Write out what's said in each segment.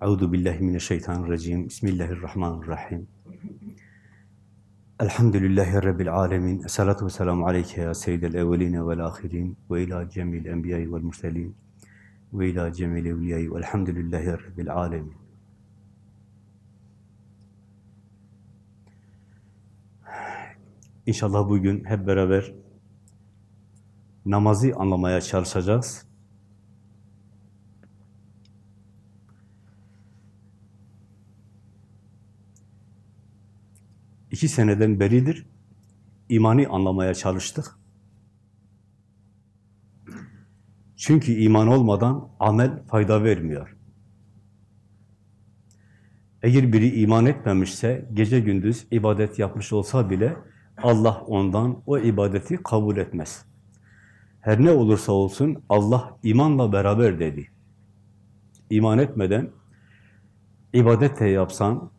Euzu billahi mineşşeytanirracim. Bismillahirrahmanirrahim. Elhamdülillahi rabbil alamin. Essalatu vesselamu aleyke ya seyyidel evvelin ve'l ahirin ve ila cemil enbiya'i ve'l murselin ve ila cemil evliya'i ve'lhamdülillahi rabbil alamin. İnşallah bugün hep beraber namazı anlamaya çalışacağız. İki seneden beridir imani anlamaya çalıştık. Çünkü iman olmadan amel fayda vermiyor. Eğer biri iman etmemişse, gece gündüz ibadet yapmış olsa bile Allah ondan o ibadeti kabul etmez. Her ne olursa olsun Allah imanla beraber dedi. İman etmeden ibadet de yapsan,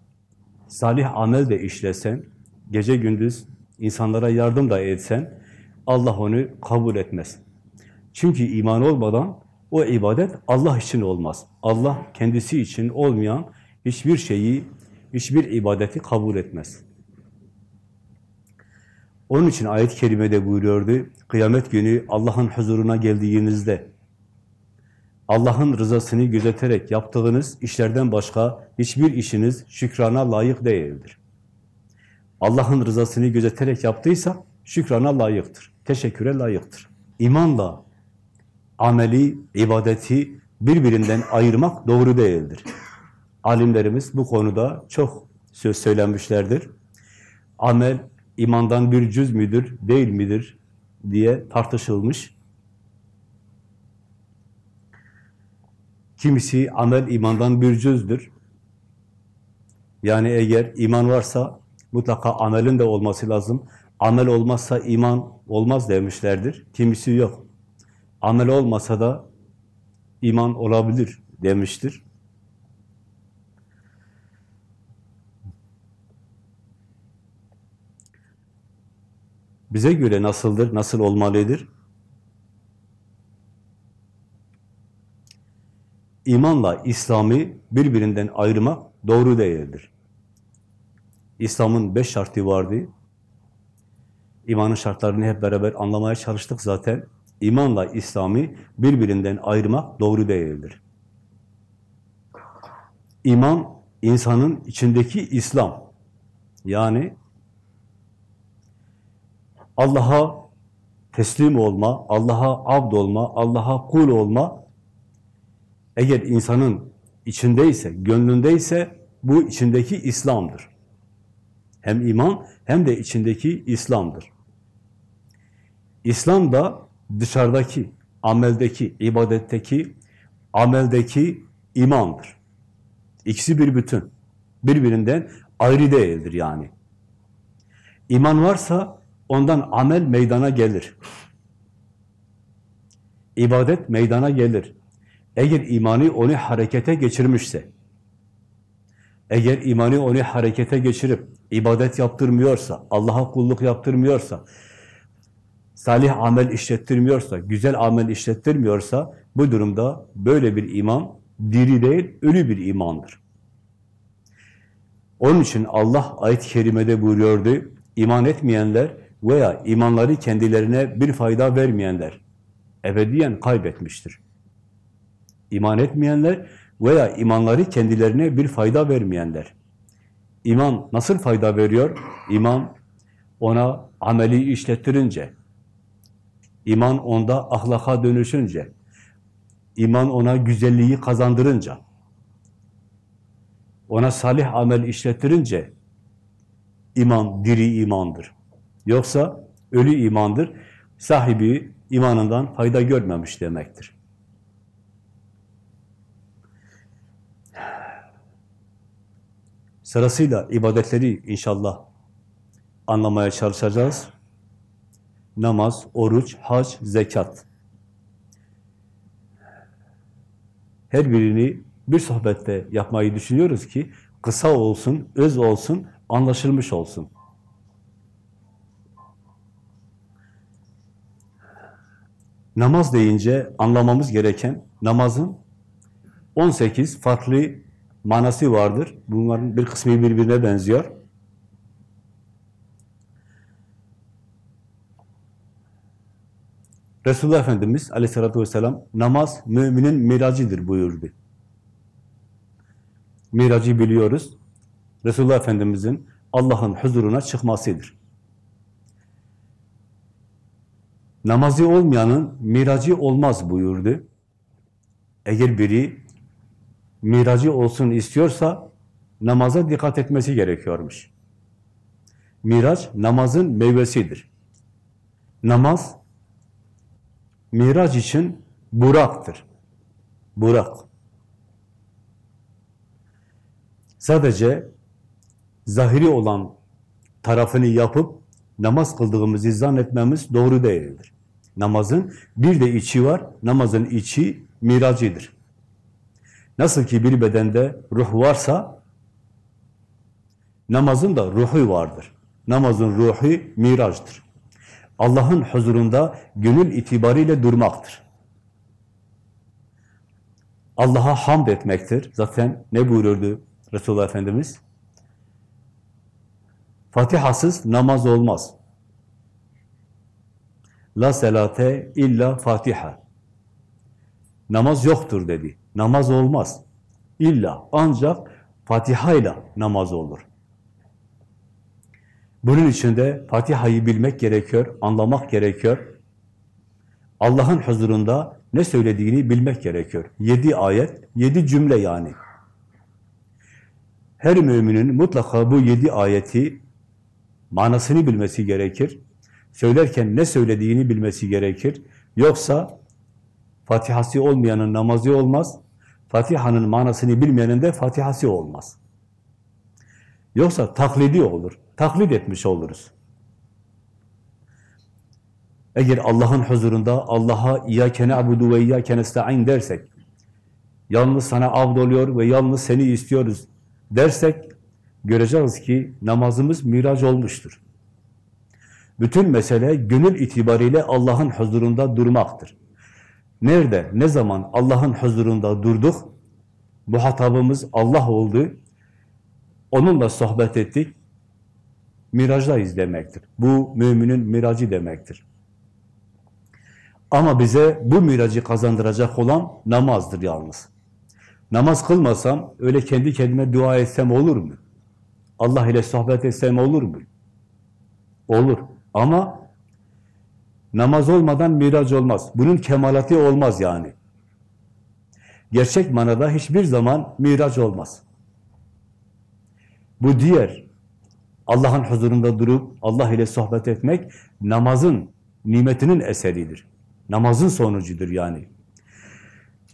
salih amel de işlesen, gece gündüz insanlara yardım da etsen, Allah onu kabul etmez. Çünkü iman olmadan o ibadet Allah için olmaz. Allah kendisi için olmayan hiçbir şeyi, hiçbir ibadeti kabul etmez. Onun için ayet-i kerimede buyuruyordu, kıyamet günü Allah'ın huzuruna geldiğinizde, Allah'ın rızasını gözeterek yaptığınız işlerden başka hiçbir işiniz şükrana layık değildir. Allah'ın rızasını gözeterek yaptıysa şükrana layıktır, teşekküre layıktır. İmanla ameli, ibadeti birbirinden ayırmak doğru değildir. Alimlerimiz bu konuda çok söz söylenmişlerdir. Amel imandan bir cüz müdür, değil midir diye tartışılmış. Kimisi amel imandan bir cüzdür. Yani eğer iman varsa mutlaka amelin de olması lazım. Amel olmazsa iman olmaz demişlerdir. Kimisi yok. Amel olmasa da iman olabilir demiştir. Bize göre nasıldır, nasıl olmalıdır? İmanla İslam'ı birbirinden ayırmak doğru değildir. İslam'ın beş şartı vardı. İmanın şartlarını hep beraber anlamaya çalıştık zaten. İmanla İslam'ı birbirinden ayırmak doğru değildir. İman, insanın içindeki İslam. Yani Allah'a teslim olma, Allah'a abd olma, Allah'a kul olma, eğer insanın içindeyse, gönlündeyse bu içindeki İslam'dır. Hem iman hem de içindeki İslam'dır. İslam da dışarıdaki, ameldeki, ibadetteki, ameldeki imandır. İkisi bir bütün. Birbirinden ayrı değildir yani. İman varsa ondan amel meydana gelir. İbadet meydana gelir. Eğer imanı onu harekete geçirmişse, eğer imanı onu harekete geçirip ibadet yaptırmıyorsa, Allah'a kulluk yaptırmıyorsa, salih amel işlettirmiyorsa, güzel amel işlettirmiyorsa, bu durumda böyle bir iman diri değil, ölü bir imandır. Onun için Allah ayet-i kerimede buyuruyordu, iman etmeyenler veya imanları kendilerine bir fayda vermeyenler ebediyen kaybetmiştir. İman etmeyenler veya imanları kendilerine bir fayda vermeyenler. İman nasıl fayda veriyor? İman ona ameli işlettirince, iman onda ahlaka dönüşünce, iman ona güzelliği kazandırınca, ona salih amel işlettirince iman diri imandır. Yoksa ölü imandır. Sahibi imanından fayda görmemiş demektir. Sırasıyla ibadetleri inşallah anlamaya çalışacağız. Namaz, oruç, hac, zekat. Her birini bir sohbette yapmayı düşünüyoruz ki kısa olsun, öz olsun, anlaşılmış olsun. Namaz deyince anlamamız gereken namazın 18 farklı manası vardır. Bunların bir kısmı birbirine benziyor. Resulullah Efendimiz aleyhissalatü vesselam namaz müminin miracıdır buyurdu. Miracı biliyoruz. Resulullah Efendimizin Allah'ın huzuruna çıkmasıdır. Namazı olmayanın miracı olmaz buyurdu. Eğer biri miracı olsun istiyorsa namaza dikkat etmesi gerekiyormuş. Miraç namazın meyvesidir. Namaz miraç için buraktır. Burak. Sadece zahiri olan tarafını yapıp namaz kıldığımızı zannetmemiz doğru değildir. Namazın bir de içi var. Namazın içi miracıdır. Nasıl ki bir bedende ruh varsa namazın da ruhu vardır. Namazın ruhu miracdır. Allah'ın huzurunda gönül itibariyle durmaktır. Allah'a hamd etmektir. Zaten ne buyururdu Resulullah Efendimiz? Fatihasız namaz olmaz. La selate illa fatiha. Namaz yoktur dedi. Namaz olmaz. İlla ancak Fatiha ile namaz olur. Bunun için de Fatiha'yı bilmek gerekiyor, anlamak gerekiyor. Allah'ın huzurunda ne söylediğini bilmek gerekiyor. Yedi ayet, yedi cümle yani. Her müminin mutlaka bu yedi ayeti manasını bilmesi gerekir. Söylerken ne söylediğini bilmesi gerekir. Yoksa Fatihası olmayanın namazı olmaz. Fatiha'nın manasını bilmeyenin de Fatihası olmaz. Yoksa taklidi olur. Taklit etmiş oluruz. Eğer Allah'ın huzurunda Allah'a İyyâke ne'budu ve İyyâke nesta'in dersek, yalnız sana abd oluyor ve yalnız seni istiyoruz dersek, göreceğiz ki namazımız miraç olmuştur. Bütün mesele gönül itibariyle Allah'ın huzurunda durmaktır. Nerede, ne zaman Allah'ın huzurunda durduk, muhatabımız Allah oldu, onunla sohbet ettik, mirajdayız demektir. Bu müminin miracı demektir. Ama bize bu miracı kazandıracak olan namazdır yalnız. Namaz kılmasam, öyle kendi kendime dua etsem olur mu? Allah ile sohbet etsem olur mu? Olur. Ama namaz olmadan miraç olmaz. Bunun kemalatı olmaz yani. Gerçek manada hiçbir zaman miraç olmaz. Bu diğer Allah'ın huzurunda durup Allah ile sohbet etmek namazın nimetinin eseridir. Namazın sonucudur yani.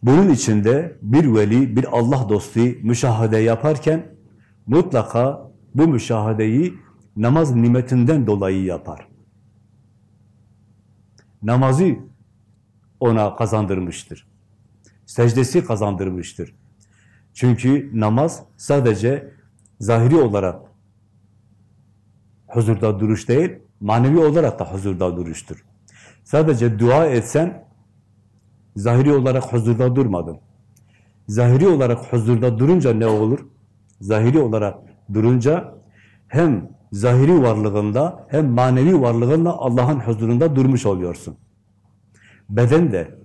Bunun içinde bir veli, bir Allah dostu müşahede yaparken mutlaka bu müşahedeyi namaz nimetinden dolayı yapar. Namazı ona kazandırmıştır. Secdesi kazandırmıştır. Çünkü namaz sadece zahiri olarak huzurda duruş değil, manevi olarak da huzurda duruştur. Sadece dua etsen, zahiri olarak huzurda durmadın. Zahiri olarak huzurda durunca ne olur? Zahiri olarak durunca hem zahiri varlığında hem manevi varlığında Allah'ın huzurunda durmuş oluyorsun. Beden de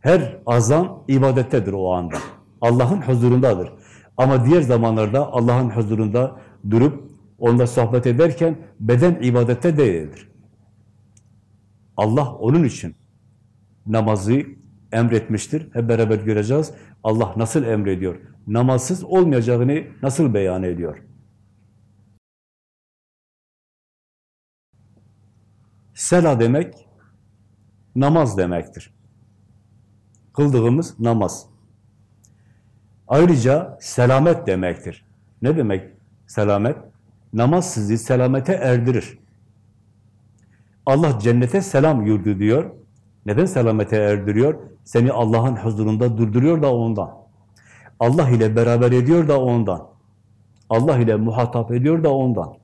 her azam ibadettedir o anda. Allah'ın huzurundadır. Ama diğer zamanlarda Allah'ın huzurunda durup onunla sohbet ederken beden ibadette değildir. Allah onun için namazı emretmiştir. Hep beraber göreceğiz. Allah nasıl emrediyor? Namazsız olmayacağını nasıl beyan ediyor? Sela demek namaz demektir. Kıldığımız namaz. Ayrıca selamet demektir. Ne demek selamet? Namaz sizi selamete erdirir. Allah cennete selam yurdu diyor. Neden selamete erdiriyor? Seni Allah'ın huzurunda durduruyor da ondan. Allah ile beraber ediyor da ondan. Allah ile muhatap ediyor da ondan.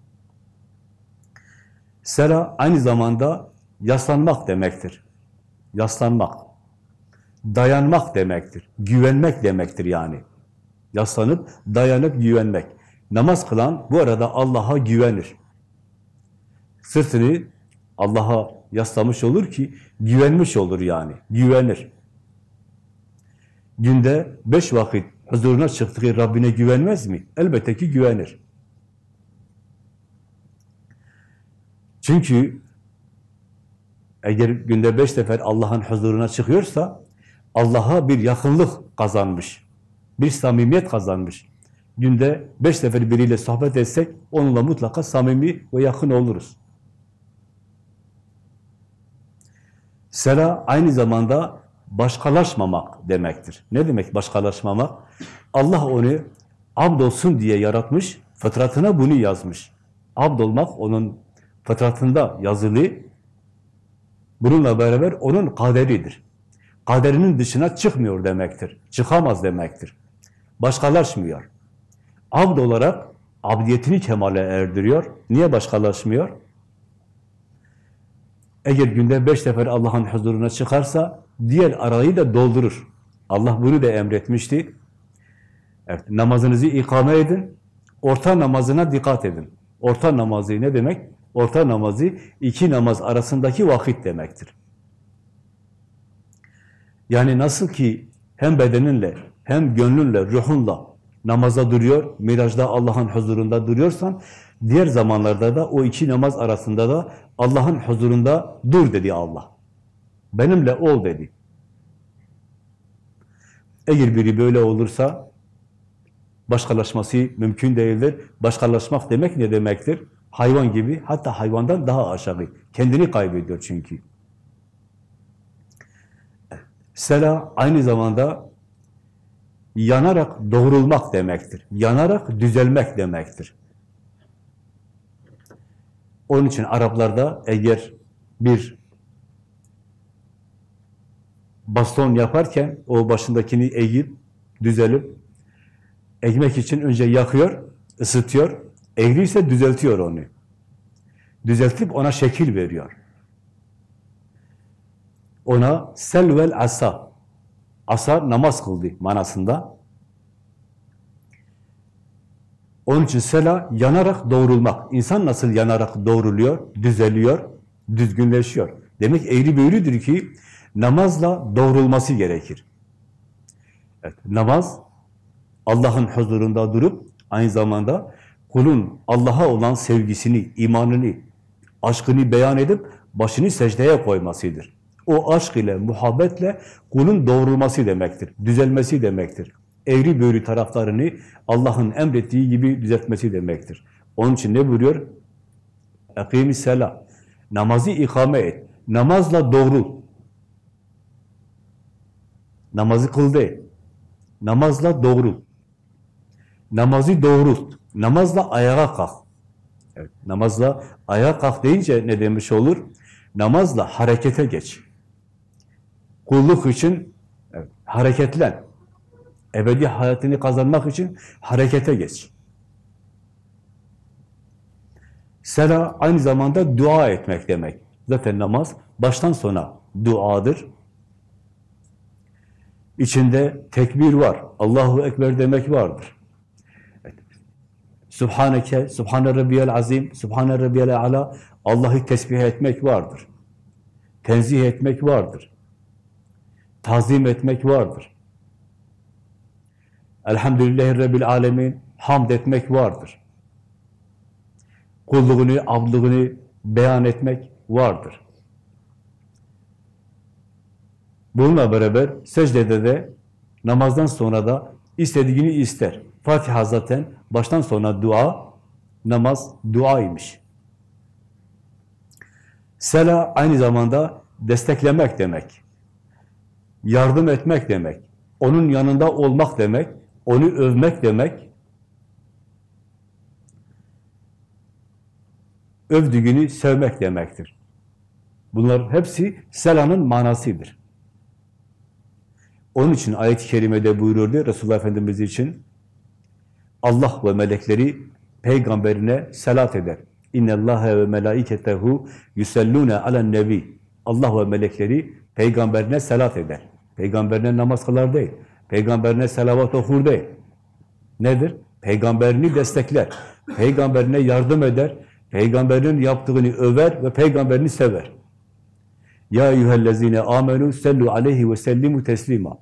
Sela aynı zamanda yaslanmak demektir. Yaslanmak. Dayanmak demektir. Güvenmek demektir yani. Yaslanıp, dayanıp güvenmek. Namaz kılan bu arada Allah'a güvenir. Sırtını Allah'a yaslamış olur ki güvenmiş olur yani, güvenir. Günde beş vakit huzuruna çıktığı Rabbine güvenmez mi? Elbette ki güvenir. Çünkü eğer günde beş sefer Allah'ın huzuruna çıkıyorsa Allah'a bir yakınlık kazanmış. Bir samimiyet kazanmış. Günde beş sefer biriyle sohbet etsek onunla mutlaka samimi ve yakın oluruz. Sela aynı zamanda başkalaşmamak demektir. Ne demek başkalaşmamak? Allah onu abd olsun diye yaratmış, fıtratına bunu yazmış. Abd olmak onun fıtratında yazılı, bununla beraber onun kaderidir. Kaderinin dışına çıkmıyor demektir. Çıkamaz demektir. Başkalaşmıyor. Abd olarak abdiyetini kemale erdiriyor. Niye başkalaşmıyor? Eğer günde beş sefer Allah'ın huzuruna çıkarsa diğer arayı da doldurur. Allah bunu da emretmişti. Evet, namazınızı ikame edin. Orta namazına dikkat edin. Orta namazı ne demek? Orta namazı iki namaz arasındaki vakit demektir. Yani nasıl ki hem bedeninle hem gönlünle, ruhunla namaza duruyor, mirajda Allah'ın huzurunda duruyorsan, diğer zamanlarda da o iki namaz arasında da Allah'ın huzurunda dur dedi Allah. Benimle ol dedi. Eğer biri böyle olursa başkalaşması mümkün değildir. Başkalaşmak demek ne demektir? Hayvan gibi, hatta hayvandan daha aşağı. Kendini kaybediyor çünkü. Sela aynı zamanda yanarak doğrulmak demektir. Yanarak düzelmek demektir. Onun için Araplarda eğer bir baston yaparken o başındakini eğip, düzelip, ekmek için önce yakıyor, ısıtıyor, eğriyse düzeltiyor onu. Düzeltip ona şekil veriyor. Ona selvel asa, asa namaz kıldı manasında. Onun için sela yanarak doğrulmak. İnsan nasıl yanarak doğruluyor, düzeliyor, düzgünleşiyor. Demek eğri büğrüdür ki namazla doğrulması gerekir. Evet, namaz Allah'ın huzurunda durup aynı zamanda kulun Allah'a olan sevgisini, imanını, aşkını beyan edip başını secdeye koymasıdır. O aşk ile, muhabbetle kulun doğrulması demektir, düzelmesi demektir. Eğri büğrü taraflarını Allah'ın emrettiği gibi düzeltmesi demektir. Onun için ne buyuruyor? اَقِيمِ sela. Namazı ikame et. Namazla doğrul. Namazı kıl değil. Namazla doğrul. Namazı doğrult. Namazla ayağa kalk. Evet, namazla ayağa kalk deyince ne demiş olur? Namazla harekete geç. Kulluk için evet, hareketlen. Ebedi hayatını kazanmak için harekete geç. Sela aynı zamanda dua etmek demek. Zaten namaz baştan sona duadır. İçinde tekbir var. Allahu Ekber demek vardır. Subhaneke, Subhane Rabbiyel Azim, Subhane Rabbiyel Ala, Allah'ı tesbih etmek vardır. Tenzih etmek vardır. Tazim etmek vardır. Elhamdülillahi Rabbil Alemin, hamd etmek vardır. Kulluğunu, abdluğunu beyan etmek vardır. Bununla beraber secdede de namazdan sonra da istediğini ister. Fatiha zaten baştan sona dua, namaz duaymış. Sela aynı zamanda desteklemek demek. Yardım etmek demek. Onun yanında olmak demek. Onu övmek demek. Övdüğünü sevmek demektir. Bunlar hepsi selanın manasıdır. Onun için ayet-i kerimede buyururdu Resulullah Efendimiz için Allah ve melekleri peygamberine selat eder. İnne Allah ve melaiketehu yusallune alen nebi. Allah ve melekleri peygamberine selat eder. Peygamberine namaz kılar değil. Peygamberine selavat okur değil. Nedir? Peygamberini destekler. Peygamberine yardım eder. Peygamberinin yaptığını över ve peygamberini sever. Ya eyyühellezine amenu sellu aleyhi ve sellimu teslima.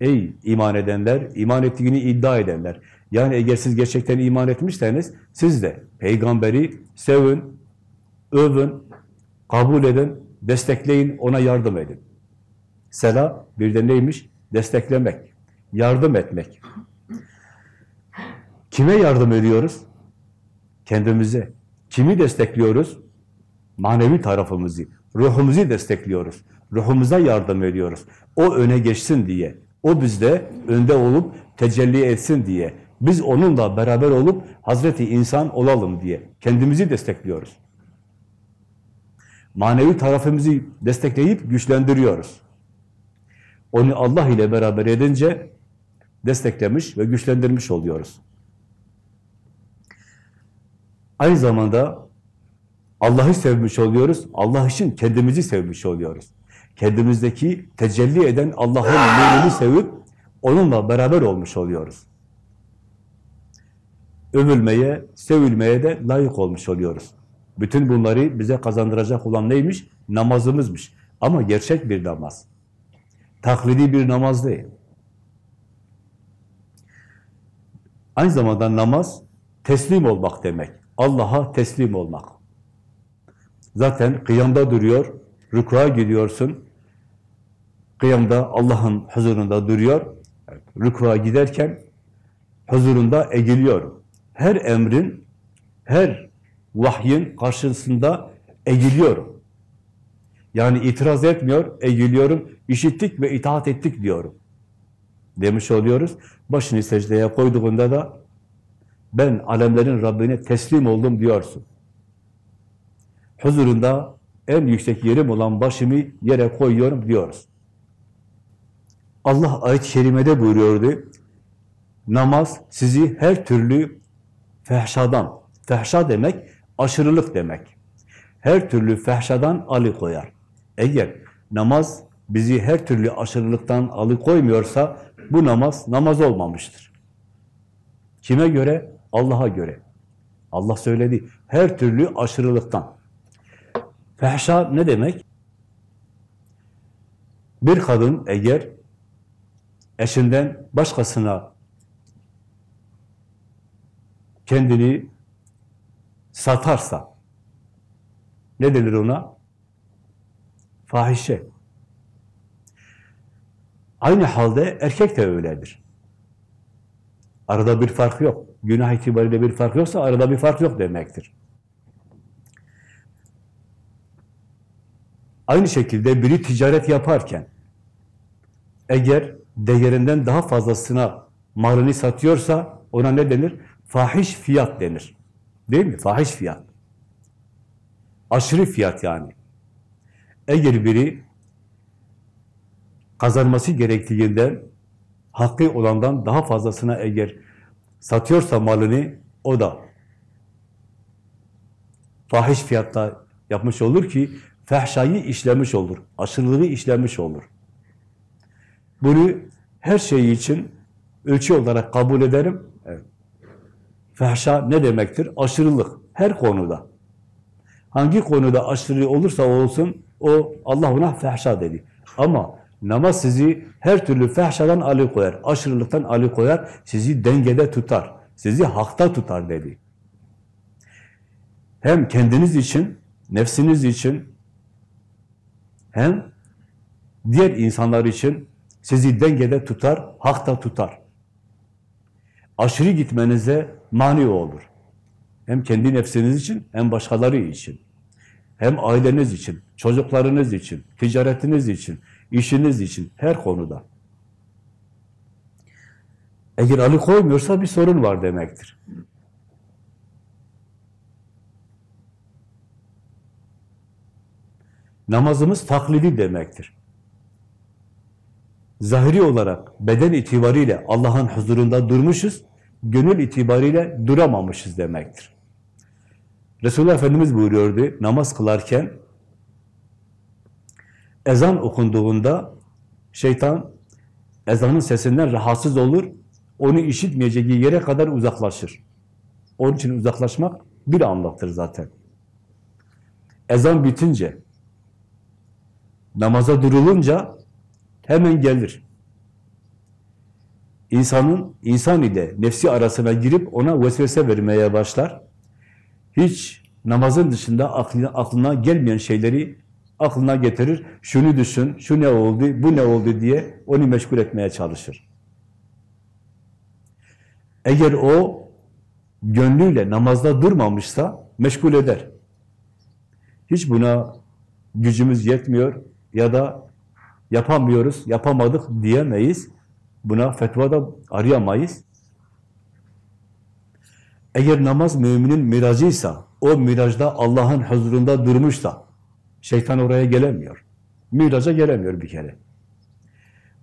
Ey iman edenler, iman ettiğini iddia edenler. Yani eğer siz gerçekten iman etmişseniz siz de peygamberi sevin, övün, kabul edin, destekleyin, ona yardım edin. Sela bir de neymiş? Desteklemek, yardım etmek. Kime yardım ediyoruz? Kendimize. Kimi destekliyoruz? Manevi tarafımızı, ruhumuzu destekliyoruz. Ruhumuza yardım ediyoruz. O öne geçsin diye. O bizde önde olup tecelli etsin diye. Biz onunla beraber olup Hazreti insan olalım diye. Kendimizi destekliyoruz. Manevi tarafımızı destekleyip güçlendiriyoruz. Onu Allah ile beraber edince desteklemiş ve güçlendirmiş oluyoruz. Aynı zamanda Allah'ı sevmiş oluyoruz. Allah için kendimizi sevmiş oluyoruz. Kendimizdeki tecelli eden Allah'ın nurunu sevip onunla beraber olmuş oluyoruz. Övülmeye, sevilmeye de layık olmuş oluyoruz. Bütün bunları bize kazandıracak olan neymiş? Namazımızmış. Ama gerçek bir namaz. Taklidi bir namaz değil. Aynı zamanda namaz teslim olmak demek. Allah'a teslim olmak. Zaten kıyamda duruyor, rükûa gidiyorsun. Kıyamda Allah'ın huzurunda duruyor. Rükûa giderken huzurunda eğiliyorum. Her emrin, her vahyin karşısında eğiliyorum. Yani itiraz etmiyor, eğiliyorum, işittik ve itaat ettik diyorum. Demiş oluyoruz. Başını secdeye koyduğunda da ben alemlerin Rabbine teslim oldum diyorsun. Huzurunda en yüksek yerim olan başımı yere koyuyorum diyoruz. Allah ayet-i kerimede buyuruyordu. Namaz sizi her türlü fehşadan, fehşa demek aşırılık demek. Her türlü fehşadan alıkoyar. Eğer namaz bizi her türlü aşırılıktan alıkoymuyorsa bu namaz namaz olmamıştır. Kime göre? Allah'a göre. Allah söyledi. Her türlü aşırılıktan. Fehşa ne demek? Bir kadın eğer eşinden başkasına kendini satarsa ne denir ona? Fahişe. Aynı halde erkek de öyledir. Arada bir fark yok. Günah itibariyle bir fark yoksa arada bir fark yok demektir. Aynı şekilde biri ticaret yaparken eğer değerinden daha fazlasına malını satıyorsa ona ne denir? Fahiş fiyat denir. Değil mi? Fahiş fiyat. Aşırı fiyat yani. Eğer biri kazanması gerektiğinden hakkı olandan daha fazlasına eğer satıyorsa malını o da fahiş fiyatta yapmış olur ki fehşayı işlemiş olur, aşırılığı işlemiş olur. Bunu her şey için ölçü olarak kabul ederim. Evet. Fehşa ne demektir? Aşırılık. Her konuda. Hangi konuda aşırı olursa olsun o Allah ona fehşa dedi. Ama namaz sizi her türlü fehşadan alıkoyar, aşırılıktan alıkoyar, sizi dengede tutar, sizi hakta tutar dedi. Hem kendiniz için, nefsiniz için, hem diğer insanlar için sizi dengede tutar, hakta tutar. Aşırı gitmenize mani olur. Hem kendi nefsiniz için hem başkaları için. Hem aileniz için, çocuklarınız için, ticaretiniz için, işiniz için, her konuda. Eğer Ali koymuyorsa bir sorun var demektir. Namazımız taklidi demektir. Zahiri olarak, beden itibariyle Allah'ın huzurunda durmuşuz, gönül itibariyle duramamışız demektir. Resulullah Efendimiz buyuruyordu, namaz kılarken ezan okunduğunda şeytan ezanın sesinden rahatsız olur, onu işitmeyeceği yere kadar uzaklaşır. Onun için uzaklaşmak bir anlattır zaten. Ezan bitince, namaza durulunca hemen gelir. İnsanın, insan ile nefsi arasına girip ona vesvese vermeye başlar. Hiç namazın dışında aklına, aklına gelmeyen şeyleri aklına getirir. Şunu düşün, şu ne oldu, bu ne oldu diye onu meşgul etmeye çalışır. Eğer o gönlüyle namazda durmamışsa meşgul eder. Hiç buna gücümüz yetmiyor ya da yapamıyoruz, yapamadık diyemeyiz. Buna fetva da arayamayız. Eğer namaz müminin miracıysa, o miracda Allah'ın huzurunda durmuşsa, şeytan oraya gelemiyor. Miraca gelemiyor bir kere.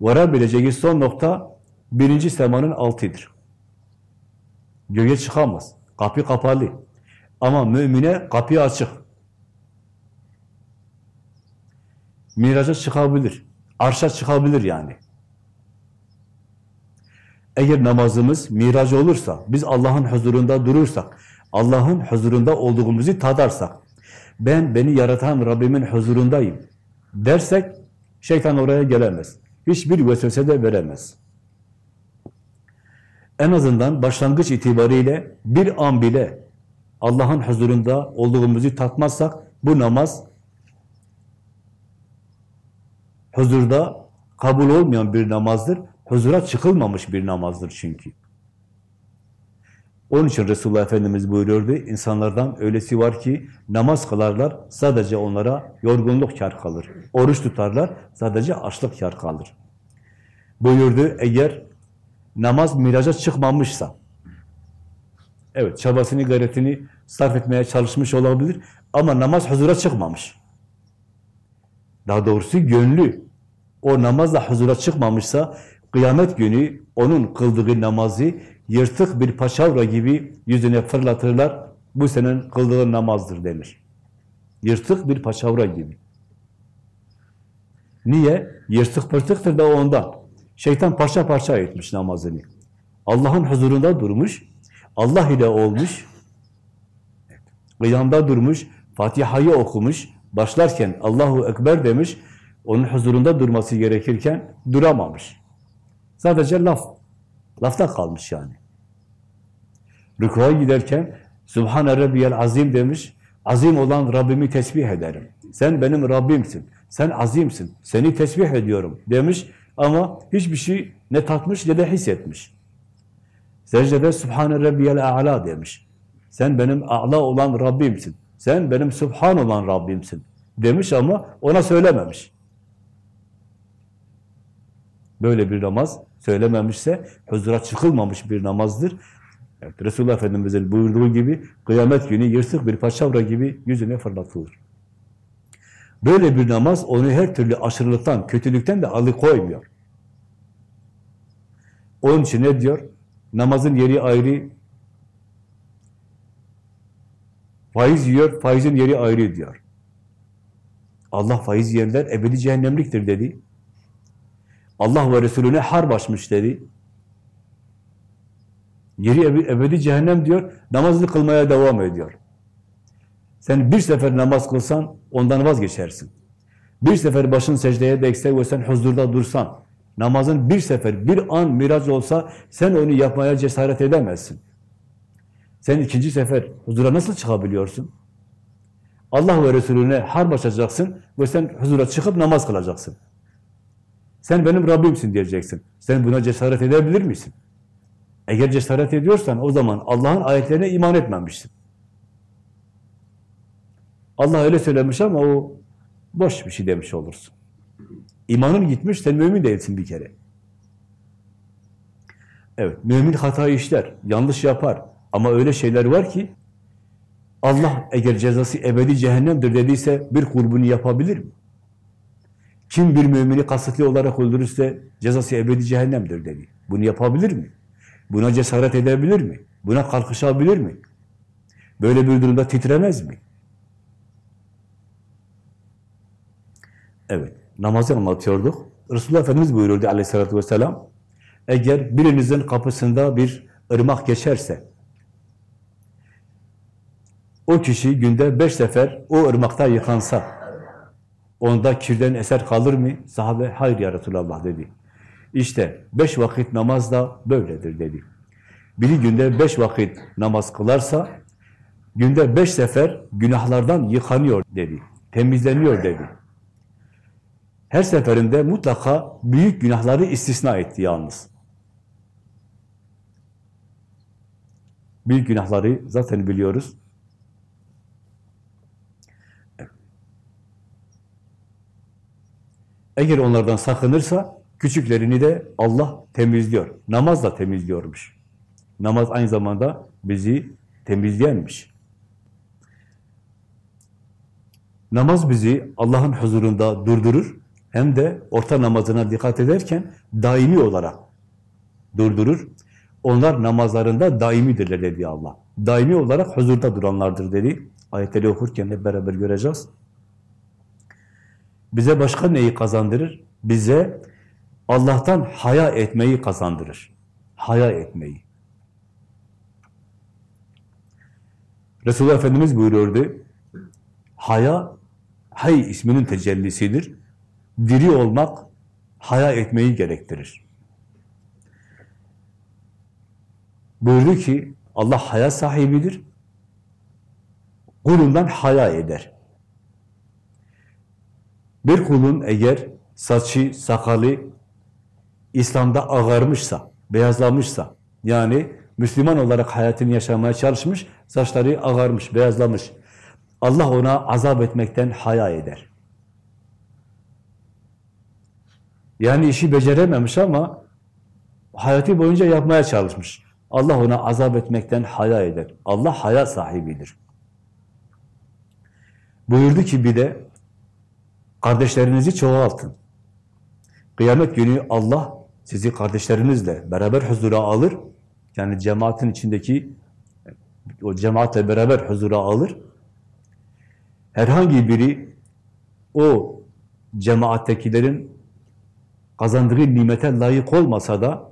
Varabileceği son nokta, birinci semanın altıdır. Göğe çıkamaz. Kapı kapalı. Ama mümine kapı açık. Miraca çıkabilir. Arşa çıkabilir yani. Eğer namazımız miraç olursa, biz Allah'ın huzurunda durursak, Allah'ın huzurunda olduğumuzu tadarsak, ben beni yaratan Rabbimin huzurundayım dersek, şeytan oraya gelemez. Hiçbir vesvese de veremez. En azından başlangıç itibariyle bir an bile Allah'ın huzurunda olduğumuzu tatmazsak, bu namaz huzurda kabul olmayan bir namazdır. Huzura çıkılmamış bir namazdır çünkü. Onun için Resulullah Efendimiz buyuruyordu, insanlardan öylesi var ki namaz kılarlar, sadece onlara yorgunluk kar kalır. Oruç tutarlar, sadece açlık kar kalır. Buyurdu, eğer namaz miraca çıkmamışsa, evet çabasını, gayretini sarf etmeye çalışmış olabilir ama namaz huzura çıkmamış. Daha doğrusu gönlü o namazla huzura çıkmamışsa, kıyamet günü onun kıldığı namazı yırtık bir paçavra gibi yüzüne fırlatırlar. Bu senin kıldığın namazdır denir. Yırtık bir paçavra gibi. Niye? Yırtık pırtıktır da ondan. Şeytan parça parça etmiş namazını. Allah'ın huzurunda durmuş, Allah ile olmuş, kıyamda durmuş, Fatiha'yı okumuş, başlarken Allahu Ekber demiş, onun huzurunda durması gerekirken duramamış. Sadece laf, lafta kalmış yani. Rükuğa giderken Subhane Rabbiyel Azim demiş, azim olan Rabbimi tesbih ederim. Sen benim Rabbimsin, sen azimsin, seni tesbih ediyorum demiş ama hiçbir şey ne tatmış ne de hissetmiş. Secdede Subhane Rabbiyel A'la demiş. Sen benim a'la olan Rabbimsin. Sen benim Subhan olan Rabbimsin demiş ama ona söylememiş. Böyle bir namaz söylememişse huzura çıkılmamış bir namazdır. Evet, Resulullah Efendimiz'in buyurduğu gibi kıyamet günü yırtık bir paçavra gibi yüzüne fırlatılır. Böyle bir namaz onu her türlü aşırılıktan, kötülükten de alıkoymuyor. Onun için ne diyor? Namazın yeri ayrı, faiz yiyor, faizin yeri ayrı diyor. Allah faiz yerler ebedi cehennemliktir dedi. Allah ve Resulüne harp açmış dedi. Yeri ebedi cehennem diyor, namazını kılmaya devam ediyor. Sen bir sefer namaz kılsan ondan vazgeçersin. Bir sefer başın secdeye değse ve sen huzurda dursan, namazın bir sefer, bir an miraç olsa sen onu yapmaya cesaret edemezsin. Sen ikinci sefer huzura nasıl çıkabiliyorsun? Allah ve Resulüne harp açacaksın ve sen huzura çıkıp namaz kılacaksın. Sen benim Rabbimsin diyeceksin. Sen buna cesaret edebilir misin? Eğer cesaret ediyorsan o zaman Allah'ın ayetlerine iman etmemişsin. Allah öyle söylemiş ama o boş bir şey demiş olursun. İmanın gitmiş, sen mümin değilsin bir kere. Evet, mümin hata işler, yanlış yapar. Ama öyle şeyler var ki Allah eğer cezası ebedi cehennemdir dediyse bir kurbunu yapabilir mi? Kim bir mümini kasıtlı olarak öldürürse cezası ebedi cehennemdir dedi. Bunu yapabilir mi? Buna cesaret edebilir mi? Buna kalkışabilir mi? Böyle bir durumda titremez mi? Evet, namazı anlatıyorduk. Resulullah Efendimiz buyururdu aleyhissalatü vesselam, Eğer birinizin kapısında bir ırmak geçerse, o kişi günde beş sefer o ırmakta yıkansa, onda kirden eser kalır mı? Sahabe, hayır ya Resulallah dedi. İşte beş vakit namaz da böyledir dedi. Biri günde beş vakit namaz kılarsa, günde beş sefer günahlardan yıkanıyor dedi. Temizleniyor dedi. Her seferinde mutlaka büyük günahları istisna etti yalnız. Büyük günahları zaten biliyoruz. Eğer onlardan sakınırsa küçüklerini de Allah temizliyor. Namaz da temizliyormuş. Namaz aynı zamanda bizi temizleyenmiş. Namaz bizi Allah'ın huzurunda durdurur. Hem de orta namazına dikkat ederken daimi olarak durdurur. Onlar namazlarında daimidirler dedi Allah. Daimi olarak huzurda duranlardır dedi. Ayetleri okurken hep beraber göreceğiz. Bize başka neyi kazandırır? Bize Allah'tan haya etmeyi kazandırır. Haya etmeyi. Resulullah Efendimiz buyuruyordu, haya, hay isminin tecellisidir. Diri olmak, haya etmeyi gerektirir. Buyurdu ki, Allah haya sahibidir, kulundan haya eder. Bir kulun eğer saçı, sakalı İslam'da ağarmışsa, beyazlamışsa, yani Müslüman olarak hayatını yaşamaya çalışmış, saçları ağarmış, beyazlamış. Allah ona azap etmekten haya eder. Yani işi becerememiş ama hayatı boyunca yapmaya çalışmış. Allah ona azap etmekten haya eder. Allah haya sahibidir. Buyurdu ki bir de kardeşlerinizi çoğaltın. Kıyamet günü Allah sizi kardeşlerinizle beraber huzura alır. Yani cemaatin içindeki o cemaatle beraber huzura alır. Herhangi biri o cemaattekilerin kazandığı nimete layık olmasa da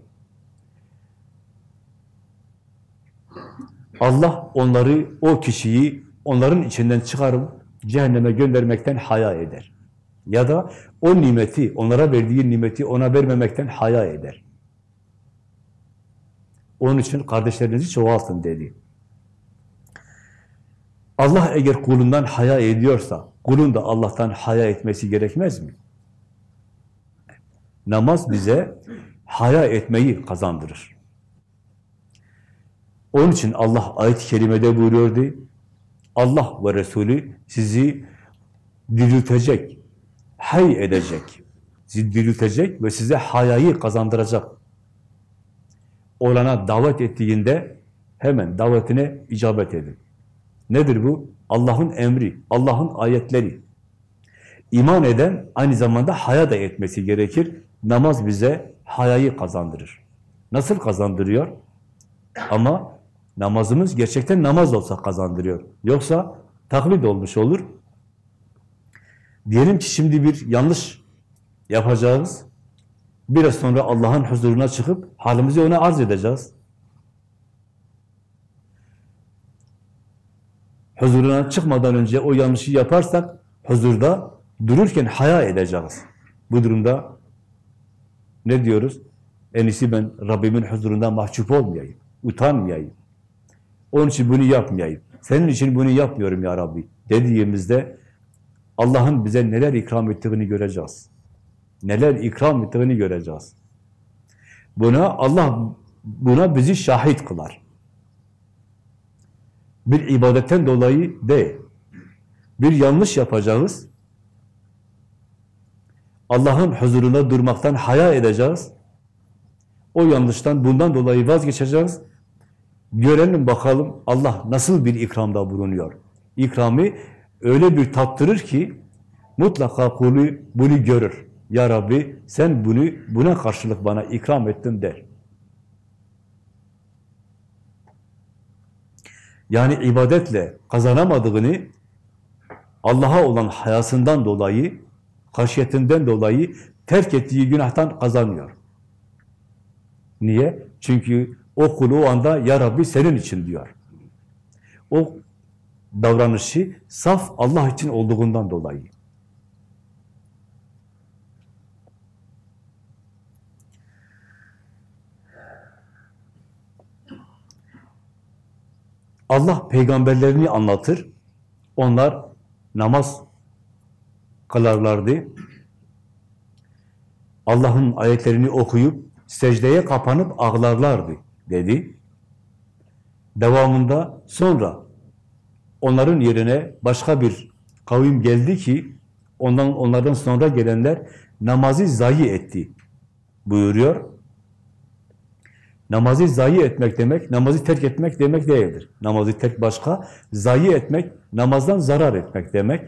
Allah onları, o kişiyi onların içinden çıkarıp cehenneme göndermekten haya eder. Ya da o nimeti, onlara verdiği nimeti ona vermemekten haya eder. Onun için kardeşlerinizi çoğaltın dedi. Allah eğer kulundan haya ediyorsa, kulun da Allah'tan haya etmesi gerekmez mi? Namaz bize haya etmeyi kazandırır. Onun için Allah ayet-i kerimede buyuruyordu, Allah ve Resulü sizi diriltecek, hay edecek, diriltecek ve size hayayı kazandıracak. Olana davet ettiğinde hemen davetine icabet edin. Nedir bu? Allah'ın emri, Allah'ın ayetleri. İman eden aynı zamanda haya da etmesi gerekir. Namaz bize hayayı kazandırır. Nasıl kazandırıyor? Ama namazımız gerçekten namaz olsa kazandırıyor. Yoksa taklit olmuş olur. Diyelim ki şimdi bir yanlış yapacağız. Biraz sonra Allah'ın huzuruna çıkıp halimizi ona arz edeceğiz. Huzuruna çıkmadan önce o yanlışı yaparsak huzurda dururken haya edeceğiz. Bu durumda ne diyoruz? En iyisi ben Rabbimin huzurunda mahcup olmayayım, utanmayayım. Onun için bunu yapmayayım. Senin için bunu yapmıyorum ya Rabbi dediğimizde Allah'ın bize neler ikram ettiğini göreceğiz. Neler ikram ettiğini göreceğiz. Buna Allah buna bizi şahit kılar. Bir ibadetten dolayı değil. Bir yanlış yapacağız. Allah'ın huzurunda durmaktan haya edeceğiz. O yanlıştan bundan dolayı vazgeçeceğiz. Görelim bakalım Allah nasıl bir ikramda bulunuyor. İkramı öyle bir tattırır ki mutlaka kulu bunu görür. Ya Rabbi sen bunu buna karşılık bana ikram ettin der. Yani ibadetle kazanamadığını Allah'a olan hayasından dolayı, haşyetinden dolayı terk ettiği günahtan kazanıyor. Niye? Çünkü o kulu o anda ya Rabbi senin için diyor. O davranışı saf Allah için olduğundan dolayı. Allah peygamberlerini anlatır. Onlar namaz kılarlardı. Allah'ın ayetlerini okuyup secdeye kapanıp ağlarlardı dedi. Devamında sonra onların yerine başka bir kavim geldi ki ondan onlardan sonra gelenler namazı zayi etti buyuruyor. Namazı zayi etmek demek, namazı terk etmek demek değildir. Namazı terk başka, zayi etmek, namazdan zarar etmek demek.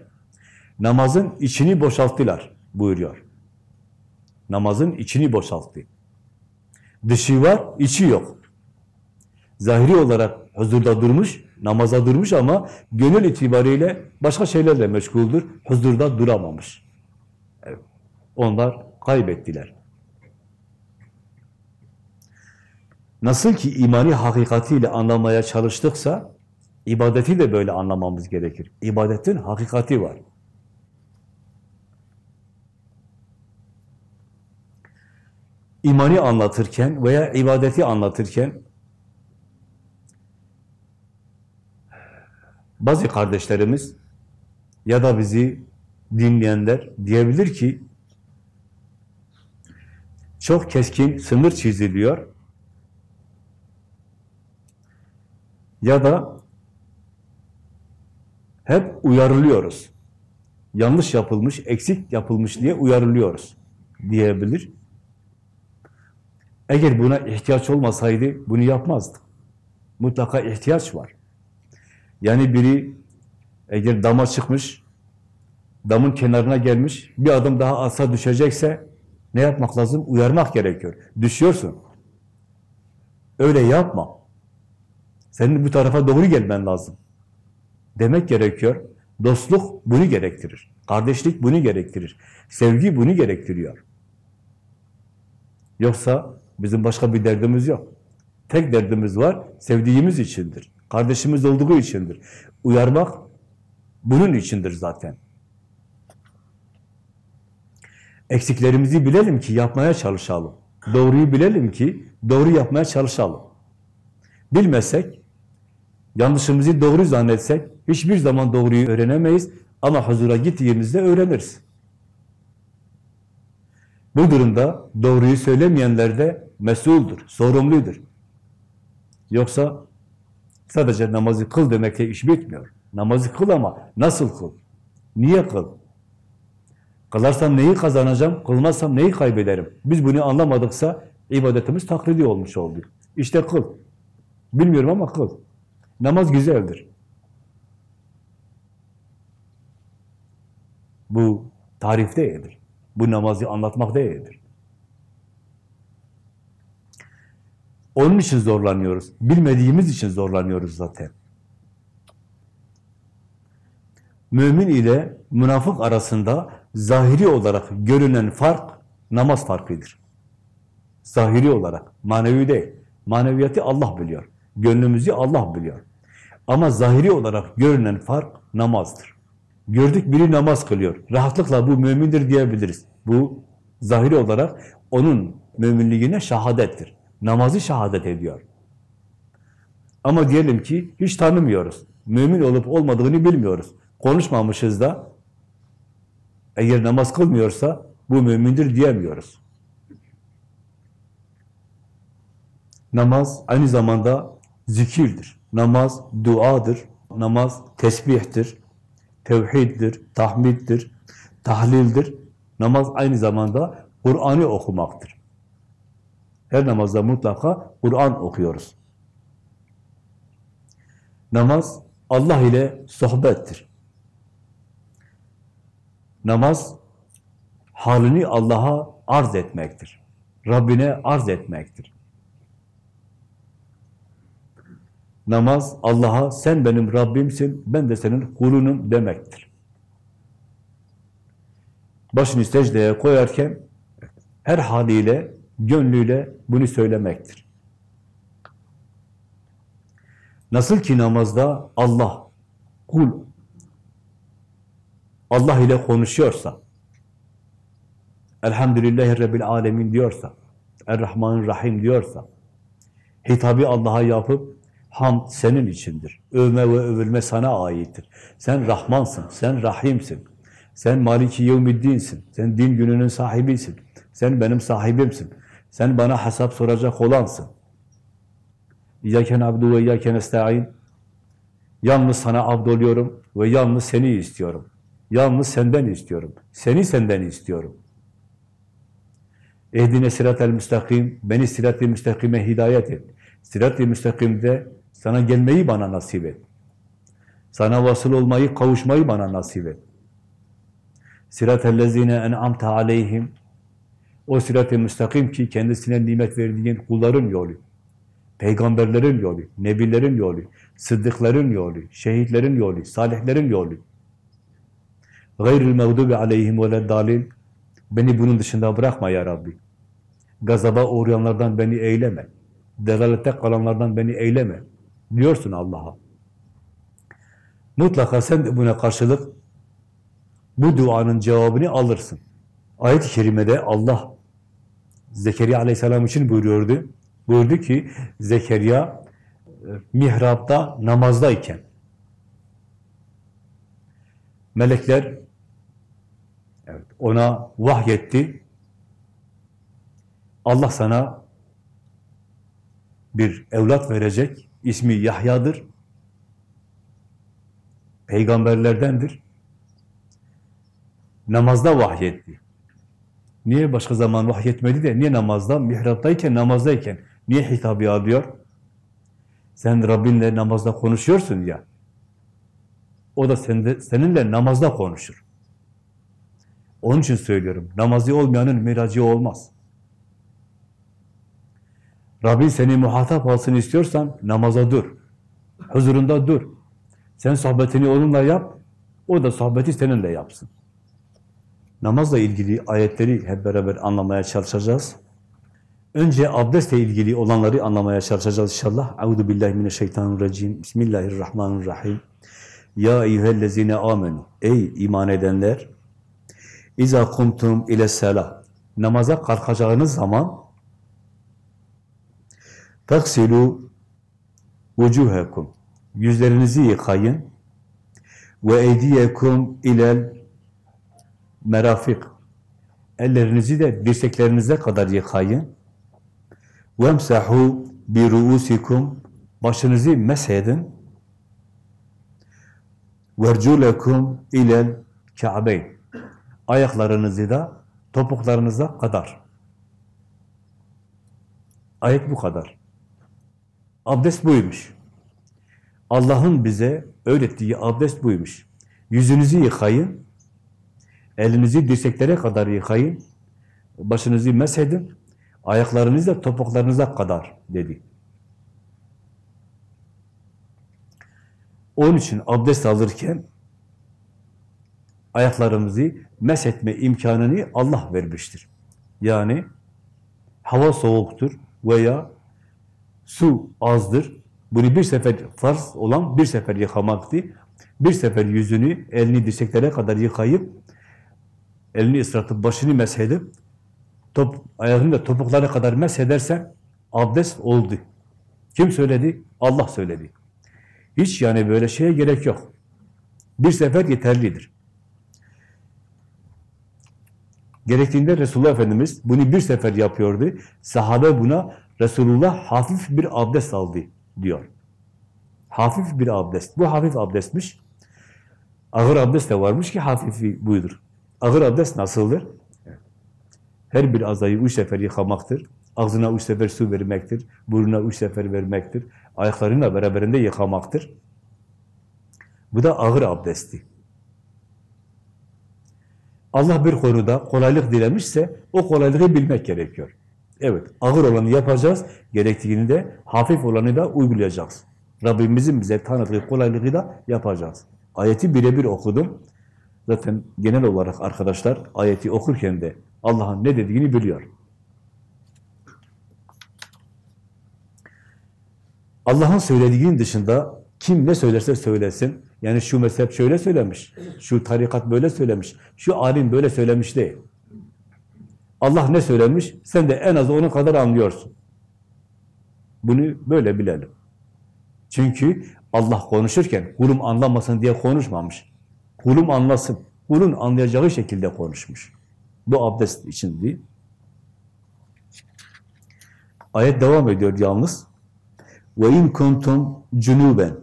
Namazın içini boşalttılar buyuruyor. Namazın içini boşalttı. Dışı var, içi yok. Zahiri olarak huzurda durmuş, namaza durmuş ama gönül itibariyle başka şeylerle meşguldür. Huzurda duramamış. Evet. Onlar kaybettiler. Nasıl ki imani hakikatiyle anlamaya çalıştıksa, ibadeti de böyle anlamamız gerekir. İbadetin hakikati var. İmani anlatırken veya ibadeti anlatırken bazı kardeşlerimiz ya da bizi dinleyenler diyebilir ki çok keskin sınır çiziliyor. Ya da hep uyarılıyoruz. Yanlış yapılmış, eksik yapılmış diye uyarılıyoruz diyebilir. Eğer buna ihtiyaç olmasaydı bunu yapmazdı. Mutlaka ihtiyaç var. Yani biri eğer dama çıkmış, damın kenarına gelmiş, bir adım daha atsa düşecekse ne yapmak lazım? Uyarmak gerekiyor. Düşüyorsun. Öyle yapma. Senin bu tarafa doğru gelmen lazım. Demek gerekiyor. Dostluk bunu gerektirir. Kardeşlik bunu gerektirir. Sevgi bunu gerektiriyor. Yoksa bizim başka bir derdimiz yok. Tek derdimiz var, sevdiğimiz içindir. Kardeşimiz olduğu içindir. Uyarmak bunun içindir zaten. Eksiklerimizi bilelim ki yapmaya çalışalım. Doğruyu bilelim ki doğru yapmaya çalışalım. Bilmesek, yanlışımızı doğru zannetsek hiçbir zaman doğruyu öğrenemeyiz ama huzura gittiğimizde öğreniriz. Bu durumda doğruyu söylemeyenler de mesuldür, sorumludur. Yoksa sadece namazı kıl demekle iş bitmiyor. Namazı kıl ama nasıl kıl? Niye kıl? Kılarsam neyi kazanacağım, kılmazsam neyi kaybederim? Biz bunu anlamadıksa ibadetimiz taklidi olmuş oldu. İşte kıl. Bilmiyorum ama kıl. Namaz güzeldir. Bu tarif değildir. Bu namazı anlatmak değildir. Onun için zorlanıyoruz. Bilmediğimiz için zorlanıyoruz zaten. Mümin ile münafık arasında zahiri olarak görünen fark namaz farkıdır. Zahiri olarak, manevi değil. Maneviyatı Allah biliyor. Gönlümüzü Allah biliyor. Ama zahiri olarak görünen fark namazdır. Gördük biri namaz kılıyor. Rahatlıkla bu mümindir diyebiliriz. Bu zahiri olarak onun müminliğine şahadettir. Namazı şahadet ediyor. Ama diyelim ki hiç tanımıyoruz. Mümin olup olmadığını bilmiyoruz. Konuşmamışız da eğer namaz kılmıyorsa bu mümindir diyemiyoruz. Namaz aynı zamanda zikirdir. Namaz duadır. Namaz tesbihtir. Tevhiddir, tahmiddir, tahlildir. Namaz aynı zamanda Kur'an'ı okumaktır. Her namazda mutlaka Kur'an okuyoruz. Namaz Allah ile sohbettir. Namaz halini Allah'a arz etmektir. Rabbine arz etmektir. Namaz Allah'a sen benim Rabbimsin, ben de senin kulunum demektir. Başını secdeye koyarken her haliyle gönlüyle bunu söylemektir. Nasıl ki namazda Allah, kul, Allah ile konuşuyorsa, Elhamdülillahi Rabbil Alemin diyorsa, Er-Rahmanir-Rahim diyorsa, hitabı Allah'a yapıp, ham senin içindir. Övme ve övülme sana aittir. Sen Rahmansın, sen Rahimsin. Sen Maliki Yevmiddin'sin. Sen din gününün sahibisin. Sen benim sahibimsin. Sen bana hesap soracak olansın. İyyâken abdu ve iyyâken esta'in. Yalnız sana abd oluyorum ve yalnız seni istiyorum. Yalnız senden istiyorum. Seni senden istiyorum. Ehdine sirat-el müstakim, beni sirat-i müstakime hidayet et. Sirat-i müstakimde sana gelmeyi bana nasip et. Sana vasıl olmayı, kavuşmayı bana nasip et. Sirat-ellezine en'amte aleyhim o sirat-i müstakim ki kendisine nimet verdiğin kulların yolu, peygamberlerin yolu, nebilerin yolu, sıddıkların yolu, şehitlerin yolu, salihlerin yolu. Gayril mağdubi aleyhim ve dalil Beni bunun dışında bırakma ya Rabbi. Gazaba uğrayanlardan beni eyleme. Delalette kalanlardan beni eyleme. Diyorsun Allah'a. Mutlaka sen de buna karşılık bu duanın cevabını alırsın. Ayet-i kerimede Allah Zekeriya aleyhisselam için buyuruyordu. Buyurdu ki Zekeriya e, mihrapta namazdayken melekler evet, ona vahyetti. Allah sana bir evlat verecek. İsmi Yahya'dır. Peygamberlerdendir. Namazda vahyetti. Niye başka zaman vahyetmedi de niye namazda, mihraptayken, namazdayken niye hitabı alıyor? Sen Rabbinle namazda konuşuyorsun ya. O da seninle namazda konuşur. Onun için söylüyorum. Namazı olmayanın miracı olmaz. Rabbin seni muhatap alsın istiyorsan namaza dur. Huzurunda dur. Sen sohbetini onunla yap, o da sohbeti seninle yapsın. Namazla ilgili ayetleri hep beraber anlamaya çalışacağız. Önce abdestle ilgili olanları anlamaya çalışacağız inşallah. Euzu billahi mineşşeytanirracim. Bismillahirrahmanirrahim. Ya eyyühellezine amenu. Ey iman edenler. İza kumtum ile selah. Namaza kalkacağınız zaman taksilu vucuhekum. Yüzlerinizi yıkayın. Ve eydiyekum ilel merafik. Ellerinizi de dirseklerinize kadar yıkayın. وَمْسَحُوا بِرُؤُسِكُمْ Başınızı meshedin. وَرْجُلَكُمْ اِلَى الْكَعْبَيْنِ Ayaklarınızı da topuklarınıza kadar. Ayet bu kadar. Abdest buymuş. Allah'ın bize öğrettiği abdest buymuş. Yüzünüzü yıkayın, elinizi dirseklere kadar yıkayın, başınızı meshedin, ayaklarınızı da topuklarınıza kadar dedi. Onun için abdest alırken ayaklarımızı meshetme imkanını Allah vermiştir. Yani hava soğuktur veya su azdır. Bunu bir sefer farz olan bir sefer yıkamaktı. Bir sefer yüzünü, elini dirseklere kadar yıkayıp, elini ıslatıp, başını meshedip, top, ayağını da topuklarına kadar meshedersen abdest oldu. Kim söyledi? Allah söyledi. Hiç yani böyle şeye gerek yok. Bir sefer yeterlidir. Gerektiğinde Resulullah Efendimiz bunu bir sefer yapıyordu. Sahabe buna Resulullah hafif bir abdest aldı diyor. Hafif bir abdest. Bu hafif abdestmiş. Ağır abdest de varmış ki hafifi buydur. Ağır abdest nasıldır? Her bir azayı üç sefer yıkamaktır. Ağzına üç sefer su vermektir. Burnuna üç sefer vermektir. Ayaklarıyla beraberinde yıkamaktır. Bu da ağır abdesti. Allah bir konuda kolaylık dilemişse o kolaylığı bilmek gerekiyor. Evet, ağır olanı yapacağız, gerektiğini de hafif olanı da uygulayacağız. Rabbimizin bize tanıdığı kolaylığı da yapacağız. Ayeti birebir okudum. Zaten genel olarak arkadaşlar ayeti okurken de Allah'ın ne dediğini biliyor. Allah'ın söylediğinin dışında kim ne söylerse söylesin, yani şu mezhep şöyle söylemiş, şu tarikat böyle söylemiş, şu alim böyle söylemiş değil. Allah ne söylemiş, sen de en az onun kadar anlıyorsun. Bunu böyle bilelim. Çünkü Allah konuşurken kurum anlamasın diye konuşmamış. Kulum anlasın, kulun anlayacağı şekilde konuşmuş. Bu abdest için değil. Ayet devam ediyor yalnız. Ve in kuntum cunuben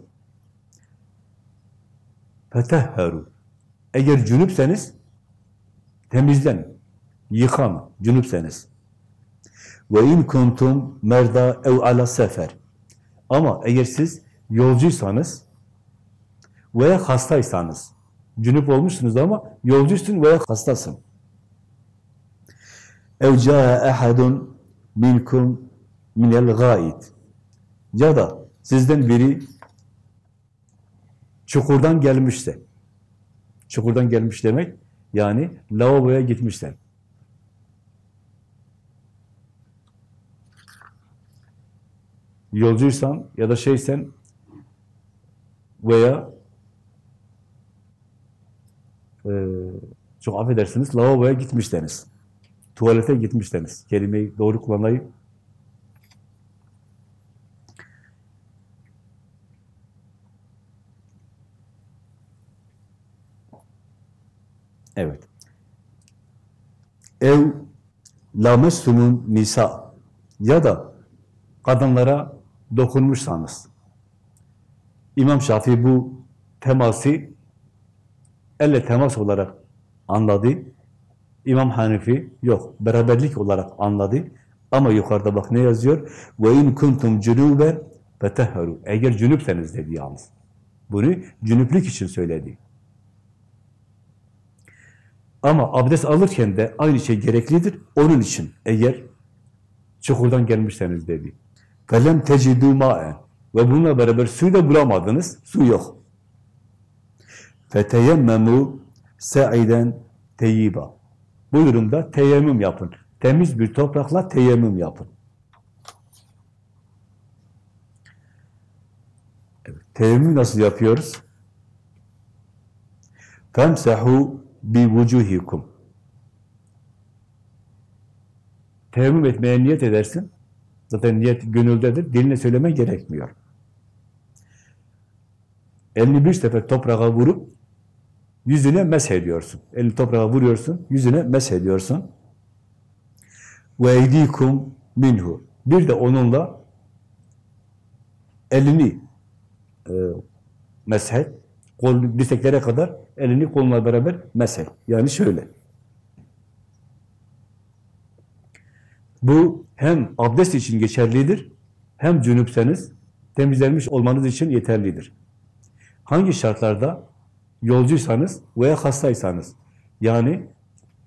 fetehheru. Eğer cünüpseniz temizlen, yıkan, cünüpseniz. Ve in kuntum merda ev ala sefer. Ama eğer siz yolcuysanız veya hastaysanız, cünüp olmuşsunuz ama yolcusun veya hastasın. Ev caa ehadun minkum minel. Ya da sizden biri çukurdan gelmişse, çukurdan gelmiş demek, yani lavaboya gitmişsen. Yolcuysan ya da şeysen veya e, çok affedersiniz, lavaboya gitmişseniz, tuvalete gitmişseniz, kelimeyi doğru kullanayım, Evet. Ev lamessumun nisa ya da kadınlara dokunmuşsanız. İmam Şafii bu teması elle temas olarak anladı. İmam Hanifi yok, beraberlik olarak anladı. Ama yukarıda bak ne yazıyor? İn kuntum cunuben fetehharu. Eğer cünüpseniz dedi yalnız. Bunu cünüplük için söyledi. Ama abdest alırken de aynı şey gereklidir. Onun için eğer çukurdan gelmişseniz dedi. Felem tecidû mâen. Ve bununla beraber suyu da bulamadınız. Su yok. Feteyemmemû se'iden teyyiba. Bu durumda teyemmüm yapın. Temiz bir toprakla teyemmüm yapın. Evet, teyemmüm nasıl yapıyoruz? Bi vucuhikum. Teyemmüm etmeye niyet edersin. Zaten niyet gönüldedir. Diline söyleme gerekmiyor. Elini bir sefer toprağa vurup yüzüne mesh ediyorsun. Elini toprağa vuruyorsun, yüzüne mesh ediyorsun. Ve minhu. Bir de onunla elini e, meshet, kol dirseklere kadar elini koluna beraber mesel. Yani şöyle. Bu hem abdest için geçerlidir, hem cünüpseniz temizlenmiş olmanız için yeterlidir. Hangi şartlarda? Yolcuysanız veya hastaysanız. Yani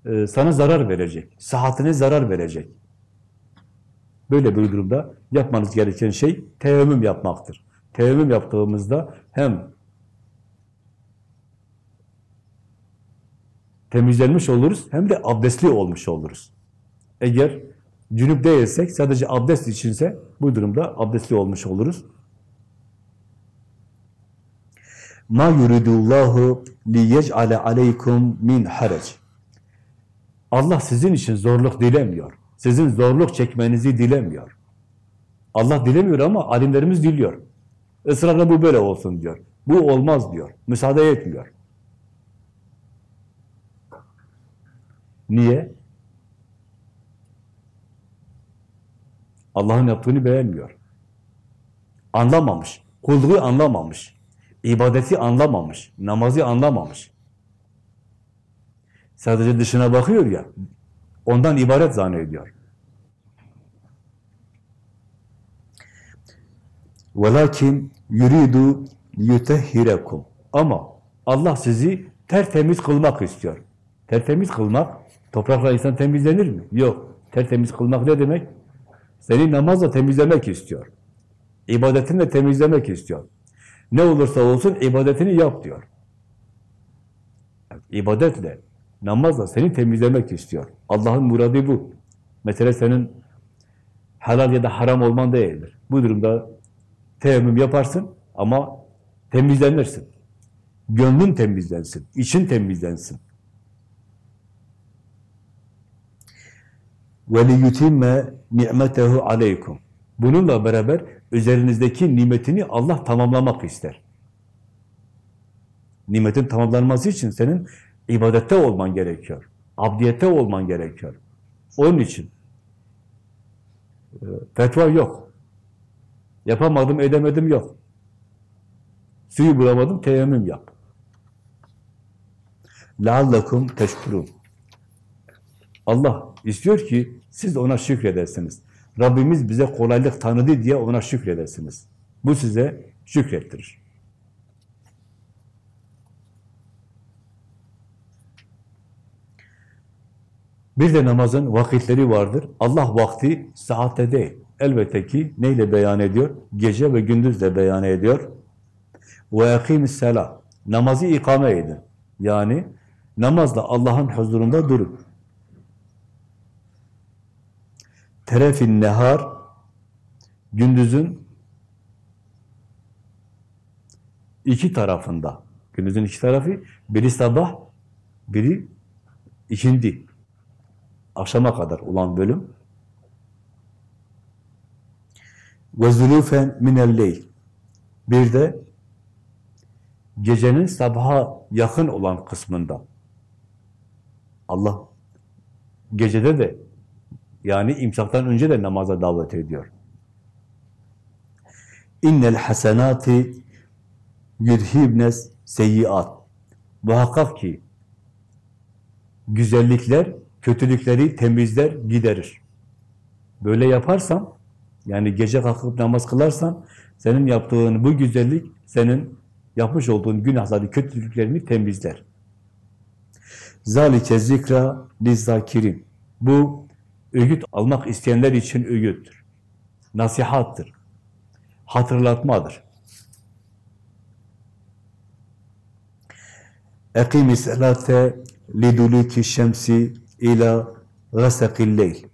e, sana zarar verecek, sıhhatine zarar verecek. Böyle bir durumda yapmanız gereken şey teyemmüm yapmaktır. Teyemmüm yaptığımızda hem temizlenmiş oluruz hem de abdestli olmuş oluruz. Eğer cünüp değilsek, sadece abdest içinse bu durumda abdestli olmuş oluruz. Ma yuridullahu li yec'ale aleykum min harac. Allah sizin için zorluk dilemiyor. Sizin zorluk çekmenizi dilemiyor. Allah dilemiyor ama alimlerimiz diliyor. Israrla bu böyle olsun diyor. Bu olmaz diyor. Müsaade etmiyor. Niye? Allah'ın yaptığını beğenmiyor. Anlamamış. Kulluğu anlamamış. ibadeti anlamamış. Namazı anlamamış. Sadece dışına bakıyor ya, ondan ibaret zannediyor. وَلَكِنْ يُرِيدُ يُتَهِّرَكُمْ Ama Allah sizi tertemiz kılmak istiyor. Tertemiz kılmak, toprakla insan temizlenir mi? Yok. Tertemiz kılmak ne demek? Seni namazla temizlemek istiyor. İbadetinle temizlemek istiyor. Ne olursa olsun ibadetini yap diyor. İbadetle, namazla seni temizlemek istiyor. Allah'ın muradı bu. Mesele senin helal ya da haram olman değildir. Bu durumda Teyemmüm yaparsın ama temizlenirsin. Gönlün temizlensin, için temizlensin. وَلِيُتِمَّ نِعْمَتَهُ عَلَيْكُمْ Bununla beraber üzerinizdeki nimetini Allah tamamlamak ister. Nimetin tamamlanması için senin ibadette olman gerekiyor. Abdiyette olman gerekiyor. Onun için e, fetva yok. Yapamadım, edemedim yok. Suyu bulamadım, teyemmüm yap. لَعَلَّكُمْ teşkurun. Allah istiyor ki siz ona şükredesiniz. Rabbimiz bize kolaylık tanıdı diye ona şükredesiniz. Bu size şükrettirir. Bir de namazın vakitleri vardır. Allah vakti saatte değil. Elbette ki neyle beyan ediyor? Gece ve gündüzle beyan ediyor. وَاَقِيمِ السَّلَى Namazı ikame edin. Yani namazla Allah'ın huzurunda durun. Terefin nehar gündüzün iki tarafında. Gündüzün iki tarafı biri sabah, biri ikindi. Akşama kadar olan bölüm. Ve zulufen minel Bir de gecenin sabaha yakın olan kısmında. Allah gecede de yani imsaktan önce de namaza davet ediyor. İnnel hasenati yudhibnes seyyiat. Muhakkak ki güzellikler kötülükleri temizler, giderir. Böyle yaparsan, yani gece kalkıp namaz kılarsan, senin yaptığın bu güzellik, senin yapmış olduğun günahları, kötülüklerini temizler. Zalike zikra lizzakirin. Bu öğüt almak isteyenler için öğüttür. Nasihattır. Hatırlatmadır. Selate liduluki şemsi ila gasakil leyl.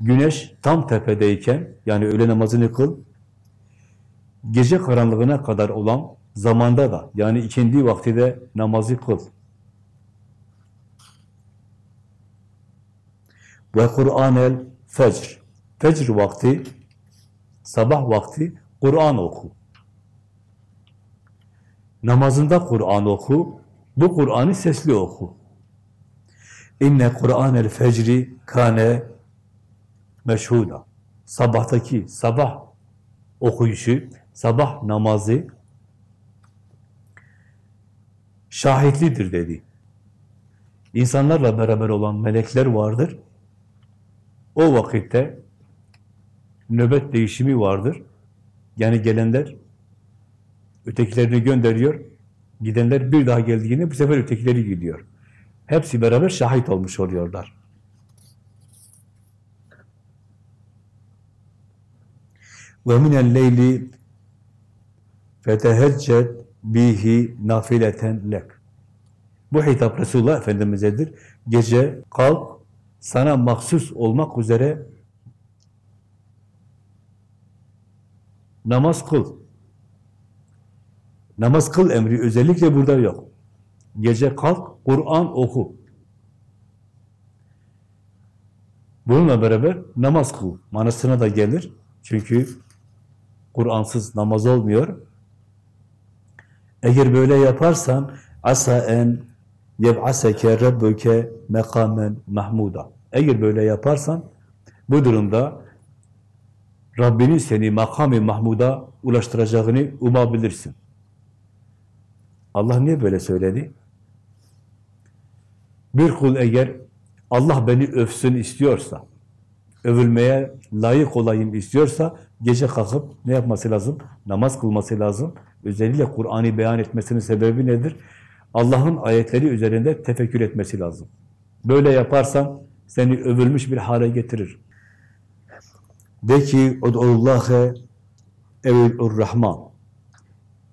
Güneş tam tepedeyken, yani öğle namazını kıl, gece karanlığına kadar olan zamanda da, yani ikindi vakti de namazı kıl. Ve Kur'anel fecr. Fecr vakti, sabah vakti Kur'an oku. Namazında Kur'an oku, bu Kur'an'ı sesli oku. İnne Kur'anel fecri kane meşhuda. Sabahtaki sabah okuyuşu, sabah namazı şahitlidir dedi. İnsanlarla beraber olan melekler vardır. O vakitte nöbet değişimi vardır. Yani gelenler ötekilerini gönderiyor. Gidenler bir daha geldiğinde bu sefer ötekileri gidiyor. Hepsi beraber şahit olmuş oluyorlar. Ve minel leyli fetehecced bihi nafileten lek. Bu hitap Resulullah Efendimiz'edir. Gece kalk, sana mahsus olmak üzere namaz kıl. Namaz kıl emri özellikle burada yok. Gece kalk, Kur'an oku. Bununla beraber namaz kıl manasına da gelir. Çünkü Kur'ansız namaz olmuyor. Eğer böyle yaparsan asa en yeb'aseke rabbuke mekamen mahmuda. Eğer böyle yaparsan bu durumda Rabbinin seni makam-ı mahmuda ulaştıracağını umabilirsin. Allah niye böyle söyledi? Bir kul eğer Allah beni övsün istiyorsa, övülmeye layık olayım istiyorsa, gece kalkıp ne yapması lazım? Namaz kılması lazım. Özellikle Kur'an'ı beyan etmesinin sebebi nedir? Allah'ın ayetleri üzerinde tefekkür etmesi lazım. Böyle yaparsan seni övülmüş bir hale getirir. De ki, Ud'ullâhe evil rahman.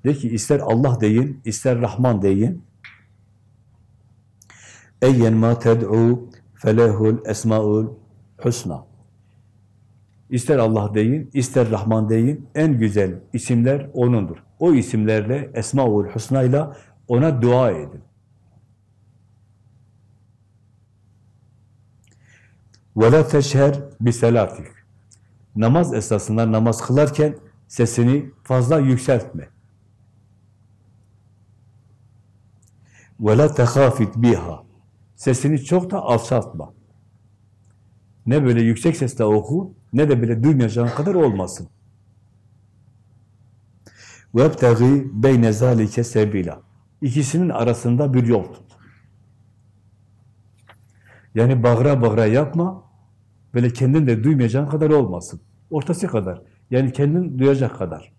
De ki, ister Allah deyin, ister Rahman deyin. Eyyen ma ted'u felehul esmaul husna. İster Allah deyin, ister Rahman deyin, en güzel isimler O'nundur. O isimlerle, Esma-ul Husna'yla O'na dua edin. وَلَا تَشْهَرْ بِسَلَاتِكَ Namaz esasında namaz kılarken sesini fazla yükseltme. وَلَا تَخَافِتْ biha. Sesini çok da alçaltma. Ne böyle yüksek sesle oku, ne de böyle duymayacağın kadar olmasın. وَابْتَغِي بَيْنَ ذَٰلِكَ سَبِيلًا İkisinin arasında bir yol tut. Yani bağıra bağıra yapma, böyle kendin de duymayacağın kadar olmasın. Ortası kadar. Yani kendin duyacak kadar.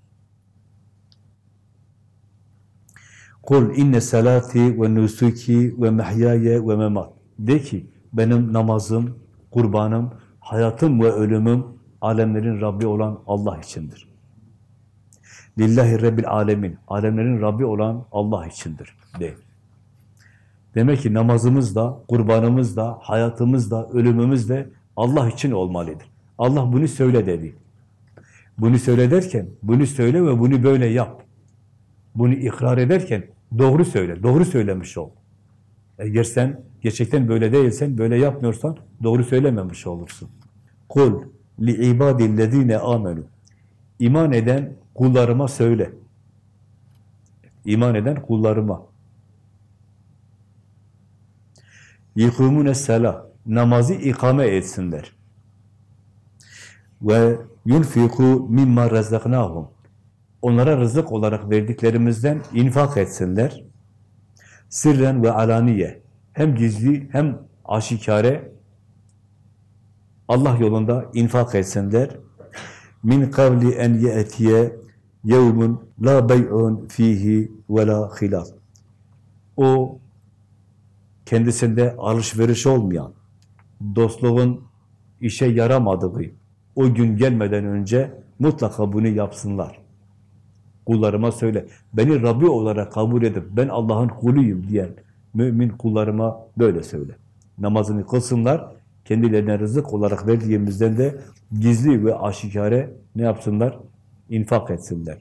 Kul inne salati ve nusuki ve mahyaye ve memat. De ki benim namazım, kurbanım, hayatım ve ölümüm alemlerin Rabbi olan Allah içindir. Lillahi Rabbil alemin. Alemlerin Rabbi olan Allah içindir. De. Demek ki namazımız da, kurbanımız da, hayatımız da, ölümümüz de Allah için olmalıdır. Allah bunu söyle dedi. Bunu söyle derken, bunu söyle ve bunu böyle yap. Bunu ikrar ederken doğru söyle, doğru söylemiş ol. Eğer sen gerçekten böyle değilsen, böyle yapmıyorsan doğru söylememiş olursun. Kul li ibadillezine amenu. İman eden kullarıma söyle. İman eden kullarıma. Yıkımune selah. Namazı ikame etsinler. Ve yunfiku mimma razaknahum. Onlara rızık olarak verdiklerimizden infak etsinler. Sirren ve alaniye. Hem gizli hem aşikare Allah yolunda infak etsinler. Min kavli en ye'tiye la bey'un fihi ve la hilal. O kendisinde alışveriş olmayan, dostluğun işe yaramadığı o gün gelmeden önce mutlaka bunu yapsınlar. Kullarıma söyle, beni Rabbi olarak kabul edip ben Allah'ın kuluyum diyen mümin kullarıma böyle söyle. Namazını kılsınlar, kendilerine rızık olarak verdiğimizden de gizli ve aşikare ne yapsınlar? İnfak etsinler.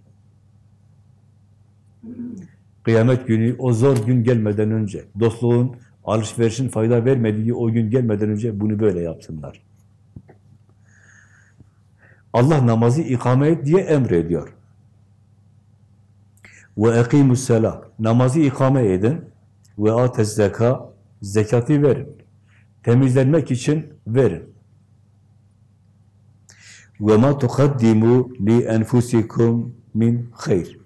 Kıyamet günü, o zor gün gelmeden önce, dostluğun, alışverişin fayda vermediği o gün gelmeden önce bunu böyle yapsınlar. Allah namazı ikame et diye emrediyor. Ve ekimus selah. Namazı ikame edin. Ve atez zeka. Zekatı verin. Temizlenmek için verin. Tukaddimu li enfusikum min hayr.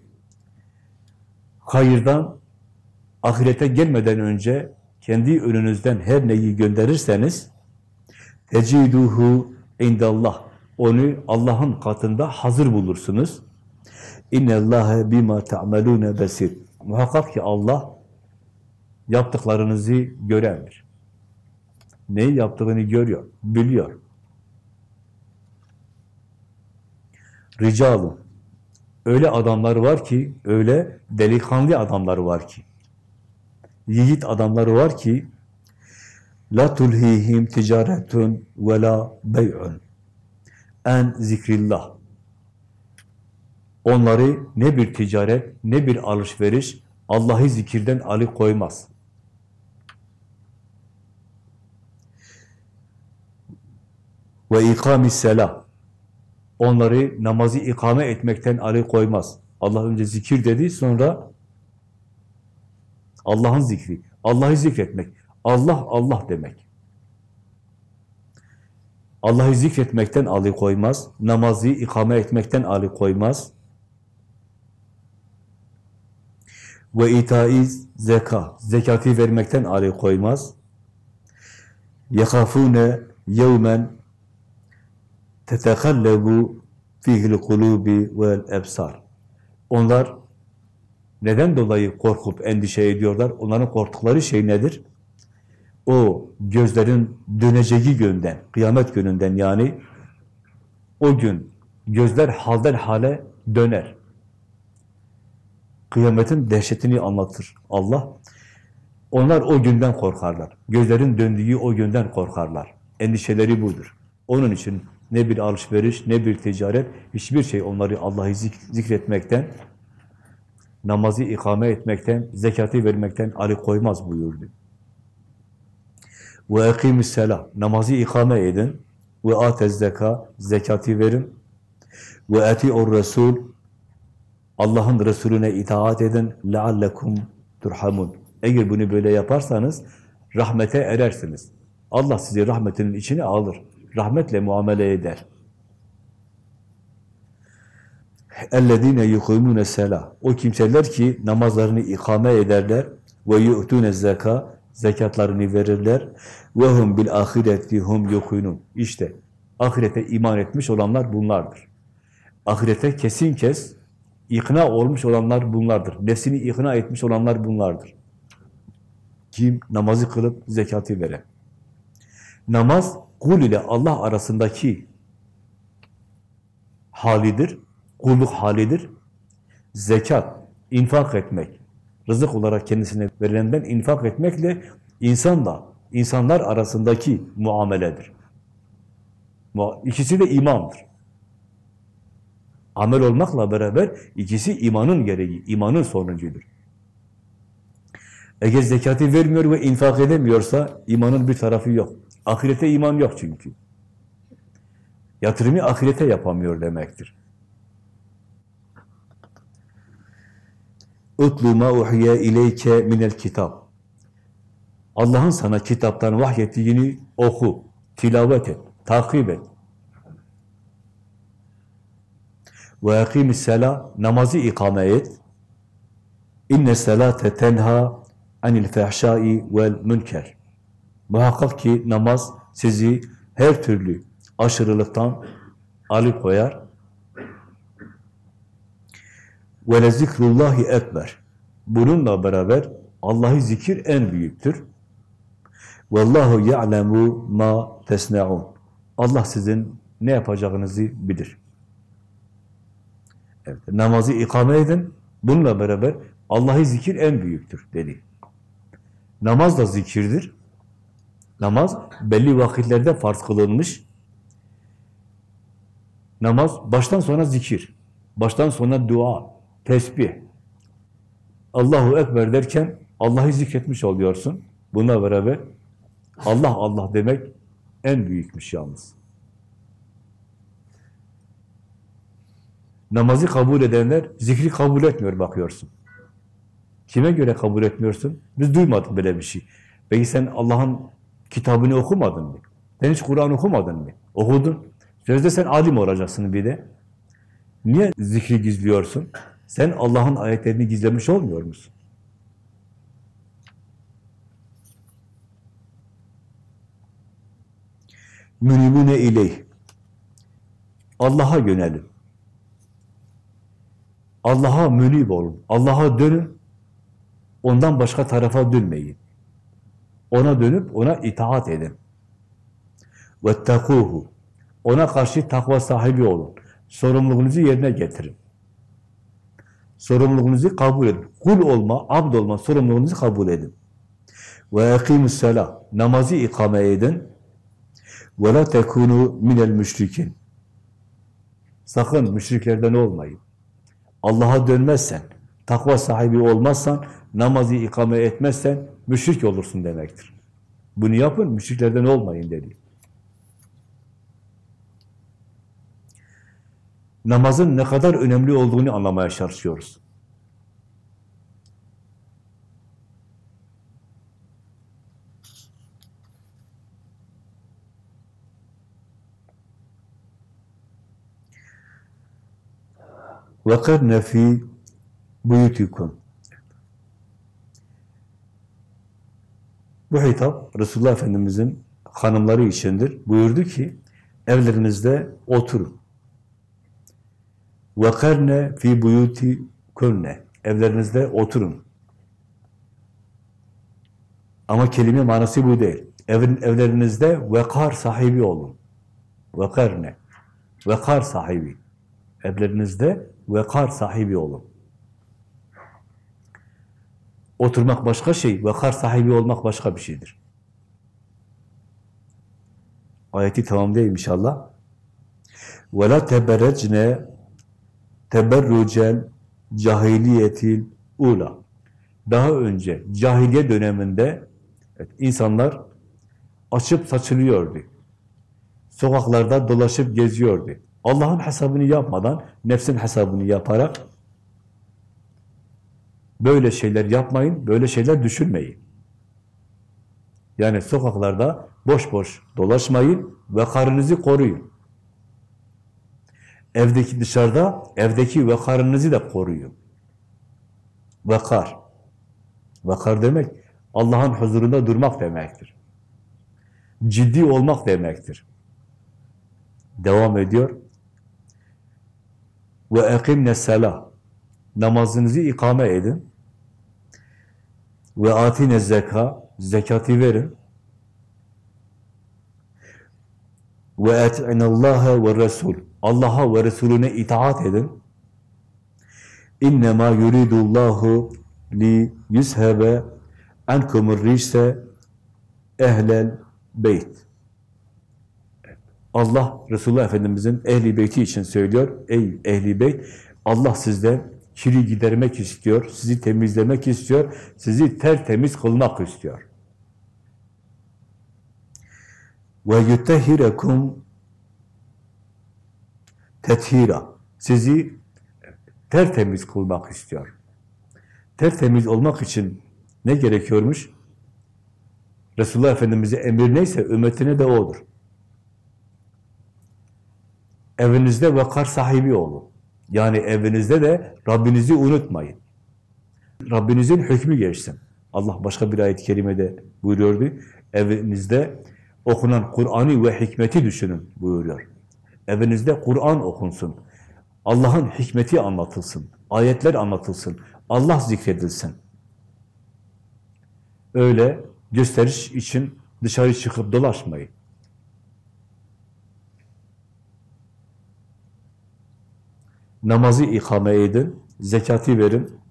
Hayırdan ahirete gelmeden önce kendi önünüzden her neyi gönderirseniz teciduhu indallah onu Allah'ın katında hazır bulursunuz. İnne Allahe bima ta'malun besir. Muhakkak ki Allah yaptıklarınızı görendir. Neyi yaptığını görüyor, biliyor. Ricalun. Öyle adamlar var ki, öyle delikanlı adamlar var ki, yiğit adamları var ki, la tulhihim ticaretun ve la bey'un en zikrillah. Onları ne bir ticaret, ne bir alışveriş Allah'ı zikirden ali koymaz. Ve selah. Onları namazı ikame etmekten ali koymaz. Allah önce zikir dedi, sonra Allah'ın zikri. Allah'ı zikretmek. Allah, Allah demek. Allah'ı zikretmekten alıkoymaz, namazı ikame etmekten alıkoymaz. Ve itaiz zeka, zekatı vermekten alıkoymaz. Yekafune yevmen tetekallabu fihil kulubi vel ebsar. Onlar neden dolayı korkup endişe ediyorlar? Onların korktukları şey nedir? o gözlerin döneceği günden, kıyamet gününden yani o gün gözler halden hale döner. Kıyametin dehşetini anlatır Allah. Onlar o günden korkarlar. Gözlerin döndüğü o günden korkarlar. Endişeleri budur. Onun için ne bir alışveriş, ne bir ticaret, hiçbir şey onları Allah'ı zikretmekten, namazı ikame etmekten, zekatı vermekten alı koymaz buyurdu. Ve ekimü selah, namazı ikame edin, ve atez zeka, zekatı verin, ve eti o Resul, Allah'ın Resulüne itaat edin, leallekum turhamun. Eğer bunu böyle yaparsanız, rahmete erersiniz. Allah sizi rahmetinin içine alır Rahmetle muamele eder. اَلَّذ۪ينَ يُقِيمُونَ السَّلَةِ O kimseler ki namazlarını ikame ederler ve yu'tûne zeka zekatlarını verirler ve hum bil ahireti hum yuqinun. İşte ahirete iman etmiş olanlar bunlardır. Ahirete kesin kes ikna olmuş olanlar bunlardır. Nefsini ikna etmiş olanlar bunlardır. Kim namazı kılıp zekatı veren. Namaz kul ile Allah arasındaki halidir, kulluk halidir. Zekat, infak etmek, rızık olarak kendisine verilenden infak etmekle insanla, insanlar arasındaki muameledir. İkisi de imandır. Amel olmakla beraber ikisi imanın gereği, imanın sonucudur. Eğer zekatı vermiyor ve infak edemiyorsa imanın bir tarafı yok. Ahirete iman yok çünkü. Yatırımı ahirete yapamıyor demektir. Utlu ma uhiye ileyke minel kitap. Allah'ın sana kitaptan vahyettiğini oku, tilavet et, takip et. Ve akimis sela, namazı ikame et. İnne selate tenha anil fehşai vel münker. Muhakkak ki namaz sizi her türlü aşırılıktan alıkoyar. Ve zikrullahi ekber. Bununla beraber Allah'ı zikir en büyüktür. Vallahu ya'lemu ma tesnaun. Allah sizin ne yapacağınızı bilir. Evet, namazı ikame edin. Bununla beraber Allah'ı zikir en büyüktür dedi. Namaz da zikirdir. Namaz belli vakitlerde farz kılınmış. Namaz baştan sona zikir. Baştan sona dua, tesbih. Allahu Ekber derken Allah'ı zikretmiş oluyorsun. Buna beraber Allah Allah demek en büyükmüş yalnız. Namazı kabul edenler zikri kabul etmiyor bakıyorsun. Kime göre kabul etmiyorsun? Biz duymadık böyle bir şey. Peki sen Allah'ın kitabını okumadın mı? Sen hiç Kur'an okumadın mı? Okudun. Sözde sen alim olacaksın bir de. Niye zikri gizliyorsun? Sen Allah'ın ayetlerini gizlemiş olmuyor musun? Münibune ileyh. Allah'a yönelin. Allah'a münib olun. Allah'a dönün. Ondan başka tarafa dönmeyin. Ona dönüp ona itaat edin. وَاتَّقُوهُ Ona karşı takva sahibi olun. Sorumluluğunuzu yerine getirin. Sorumluluğunuzu kabul edin. Kul olma, abd olma sorumluluğunuzu kabul edin. وَاَقِيمُ السَّلَةِ Namazı ikame edin. وَلَا تَكُونُوا مِنَ الْمُشْرِكِينَ Sakın müşriklerden olmayın. Allah'a dönmezsen, takva sahibi olmazsan, namazı ikame etmezsen müşrik olursun demektir. Bunu yapın, müşriklerden olmayın dedi. Namazın ne kadar önemli olduğunu anlamaya çalışıyoruz. وَقَرْنَ ف۪ي buyutikum. Bu hitap Resulullah Efendimiz'in hanımları içindir. Buyurdu ki evlerinizde oturun. وَقَرْنَ ف۪ي buyutikunne. Evlerinizde oturun. Ama kelime manası bu değil. Evin, evlerinizde vekar sahibi olun. Vekarne. Vekar sahibi. Evlerinizde vekar sahibi olun. Oturmak başka şey, vekar sahibi olmak başka bir şeydir. Ayeti tamam değil inşallah. La teberrecne teberrucel cahiliyetil ula. Daha önce cahiliye döneminde evet, insanlar açıp saçılıyordu. Sokaklarda dolaşıp geziyordu. Allah'ın hesabını yapmadan, nefsin hesabını yaparak böyle şeyler yapmayın, böyle şeyler düşünmeyin. Yani sokaklarda boş boş dolaşmayın ve karınızı koruyun. Evdeki dışarıda, evdeki vekarınızı da koruyun. Vakar. Vakar demek, Allah'ın huzurunda durmak demektir. Ciddi olmak demektir. Devam ediyor. Ve ekimne selah. Namazınızı ikame edin. Ve atine zeka. Zekatı verin. Ve et'inallaha ve resul. Allah'a ve Resulüne itaat edin. İnnemâ yuridullahu li yüzhebe enkumur rijse ehlel beyt. Allah Resulullah Efendimiz'in ehli beyti için söylüyor. Ey ehli beyt, Allah sizden kiri gidermek istiyor, sizi temizlemek istiyor, sizi tertemiz kılmak istiyor. Ve yutehhirekum tethira. Sizi tertemiz kılmak istiyor. Tertemiz olmak için ne gerekiyormuş? Resulullah Efendimiz'e emir neyse ümmetine de odur. Evinizde vakar sahibi olun. Yani evinizde de Rabbinizi unutmayın. Rabbinizin hükmü geçsin. Allah başka bir ayet-i kerimede buyuruyordu. Evinizde okunan Kur'an'ı ve hikmeti düşünün buyuruyor. Evinizde Kur'an okunsun. Allah'ın hikmeti anlatılsın. Ayetler anlatılsın. Allah zikredilsin. Öyle gösteriş için dışarı çıkıp dolaşmayın. Namazı ikame edin, zekatı verin.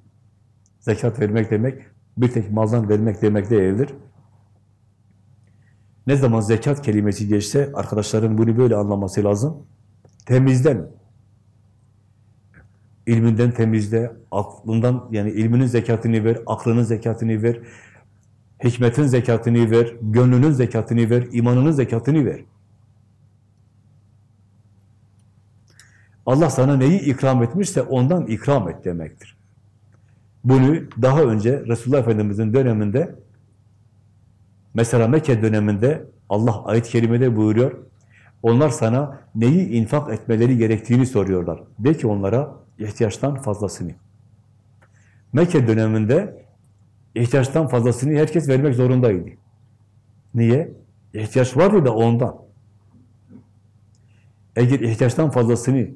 Zekat vermek demek, bir tek maldan vermek demek değildir. Ne zaman zekat kelimesi geçse, arkadaşların bunu böyle anlaması lazım. Temizden, ilminden temizle, aklından, yani ilminin zekatını ver, aklının zekatını ver, hikmetin zekatını ver, gönlünün zekatını ver, imanının zekatını ver. Allah sana neyi ikram etmişse ondan ikram et demektir. Bunu daha önce Resulullah Efendimiz'in döneminde mesela Mekke döneminde Allah ayet-i kerimede buyuruyor. Onlar sana neyi infak etmeleri gerektiğini soruyorlar. De ki onlara ihtiyaçtan fazlasını. Mekke döneminde ihtiyaçtan fazlasını herkes vermek zorundaydı. Niye? İhtiyaç vardı da ondan. Eğer ihtiyaçtan fazlasını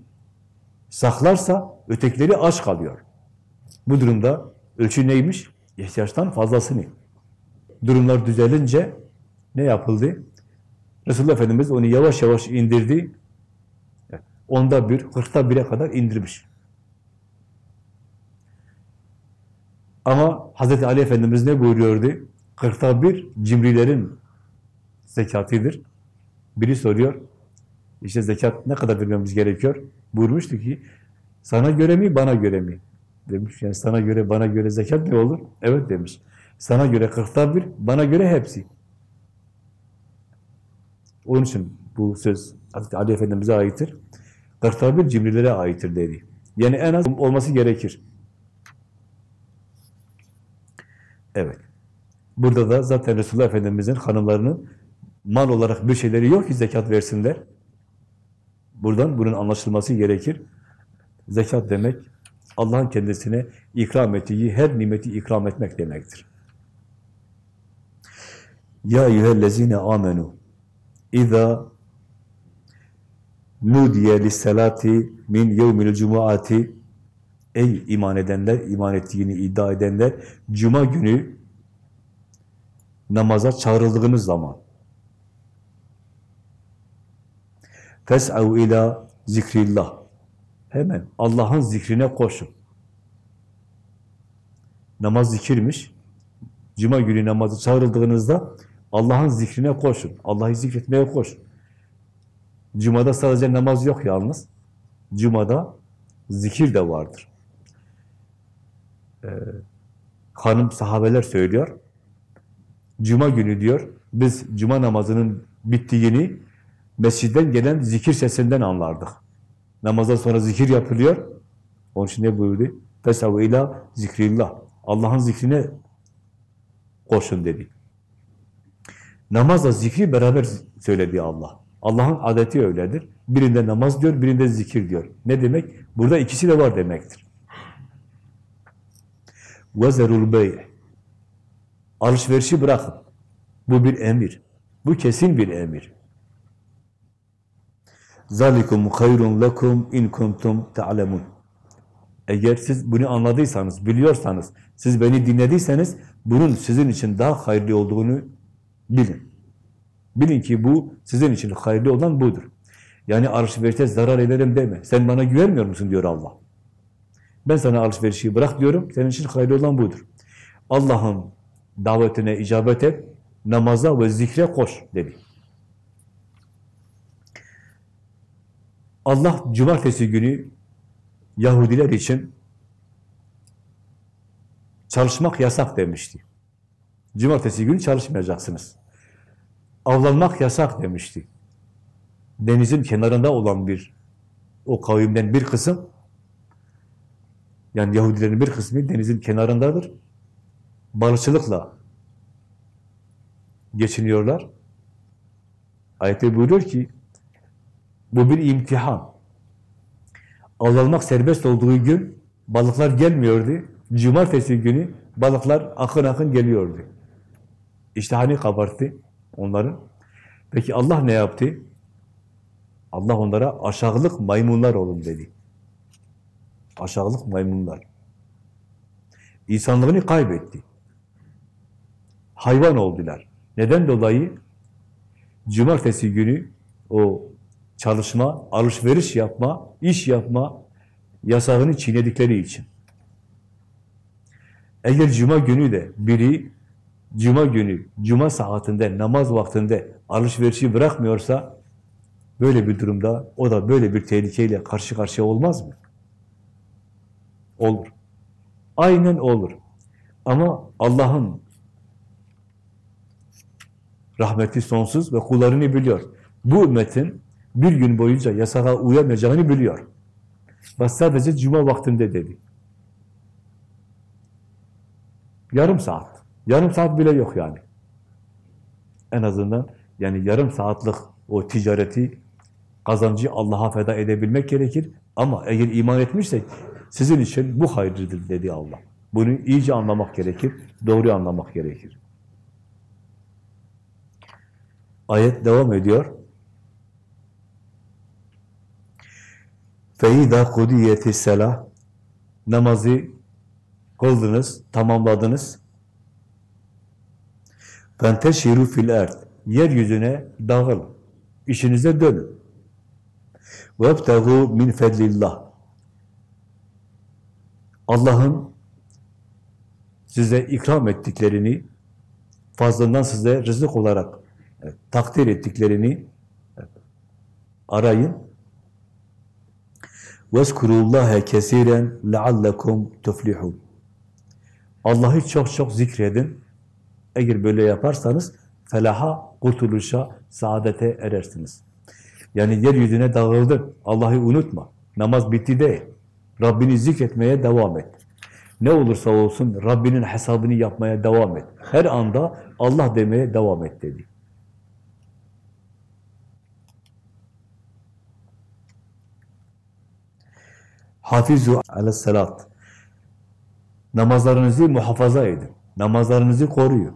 saklarsa ötekileri aç kalıyor. Bu durumda ölçü neymiş? İhtiyaçtan fazlasını. Durumlar düzelince ne yapıldı? Resulullah Efendimiz onu yavaş yavaş indirdi. Onda bir, kırkta bire kadar indirmiş. Ama Hazreti Ali Efendimiz ne buyuruyordu? Kırkta bir cimrilerin zekatıdır. Biri soruyor, işte zekat ne kadar vermemiz gerekiyor? Buyurmuştu ki, sana göre mi, bana göre mi? Demiş, yani sana göre, bana göre zekat ne olur? Evet demiş. Sana göre kırkta bir, bana göre hepsi. Onun için bu söz Hazreti Ali Efendimiz'e aittir. Kırkta bir cimrilere aittir dedi. Yani en az olması gerekir. Evet. Burada da zaten Resulullah Efendimiz'in hanımlarının mal olarak bir şeyleri yok ki zekat versinler. Buradan bunun anlaşılması gerekir. Zekat demek Allah'ın kendisine ikram ettiği her nimeti ikram etmek demektir. Ya eyyühellezine amenu İza nudiye lisselati min yevmil cumuati Ey iman edenler, iman ettiğini iddia edenler, cuma günü namaza çağrıldığınız zaman fes'av ila zikrillah hemen Allah'ın zikrine koşun. Namaz zikirmiş. Cuma günü namazı çağrıldığınızda Allah'ın zikrine koşun. Allah'ı zikretmeye koşun. Cuma'da sadece namaz yok yalnız. Cuma'da zikir de vardır. Ee, hanım sahabeler söylüyor. Cuma günü diyor, biz cuma namazının bittiğini mescitten gelen zikir sesinden anlardık. Namazdan sonra zikir yapılıyor. Onun için ne buyurdu? Fesavu ila zikrillah. Allah'ın zikrine koşun dedi. Namazla zikri beraber söyledi Allah. Allah'ın adeti öyledir. Birinde namaz diyor, birinde zikir diyor. Ne demek? Burada ikisi de var demektir. وَزَرُ الْبَيْءِ Alışverişi bırakın. Bu bir emir. Bu kesin bir emir. zalikum hayrun lekum in kuntum ta'lemun. Eğer siz bunu anladıysanız, biliyorsanız, siz beni dinlediyseniz bunun sizin için daha hayırlı olduğunu bilin. Bilin ki bu sizin için hayırlı olan budur. Yani alışverişte zarar ederim deme. Sen bana güvenmiyor musun diyor Allah. Ben sana alışverişi bırak diyorum. Senin için hayırlı olan budur. Allah'ın davetine icabet et, namaza ve zikre koş dedi. Allah cumartesi günü Yahudiler için çalışmak yasak demişti. Cumartesi günü çalışmayacaksınız. Avlanmak yasak demişti. Denizin kenarında olan bir o kavimden bir kısım yani Yahudilerin bir kısmı denizin kenarındadır. Balıkçılıkla geçiniyorlar. Ayette buyuruyor ki bu bir imtihan. Avlanmak serbest olduğu gün balıklar gelmiyordu. Cumartesi günü balıklar akın akın geliyordu. İşte hani kabarttı onların. Peki Allah ne yaptı? Allah onlara aşağılık maymunlar olun dedi. Aşağılık maymunlar. İnsanlığını kaybetti. Hayvan oldular. Neden dolayı? Cumartesi günü o çalışma, alışveriş yapma, iş yapma yasağını çiğnedikleri için. Eğer cuma günü de biri cuma günü, cuma saatinde, namaz vaktinde alışverişi bırakmıyorsa böyle bir durumda o da böyle bir tehlikeyle karşı karşıya olmaz mı? Olur. Aynen olur. Ama Allah'ın rahmeti sonsuz ve kullarını biliyor. Bu ümmetin bir gün boyunca yasağa uyamayacağını biliyor. Bak sadece cuma vaktinde dedi. Yarım saat. Yarım saat bile yok yani. En azından yani yarım saatlik o ticareti, kazancı Allah'a feda edebilmek gerekir. Ama eğer iman etmişsek sizin için bu hayırlıdır dedi Allah. Bunu iyice anlamak gerekir, doğru anlamak gerekir. Ayet devam ediyor. فَاِذَا قُدِيَتِ السَّلَةِ Namazı kıldınız, tamamladınız. فَانْتَشِرُوا fil erd Yeryüzüne dağılın. İşinize dönün. وَابْتَغُوا min فَدْلِ Allah'ın size ikram ettiklerini, fazladan size rızık olarak evet, takdir ettiklerini evet, arayın. وَذْكُرُوا اللّٰهَ كَسِيرًا لَعَلَّكُمْ تُفْلِحُونَ Allah'ı çok çok zikredin. Eğer böyle yaparsanız felaha, kurtuluşa, saadete erersiniz. Yani yeryüzüne dağıldın. Allah'ı unutma. Namaz bitti değil. Rabbini zikretmeye devam et. Ne olursa olsun Rabbinin hesabını yapmaya devam et. Her anda Allah demeye devam et dedi. Hafizu aleyhissalat. Namazlarınızı muhafaza edin. Namazlarınızı koruyun.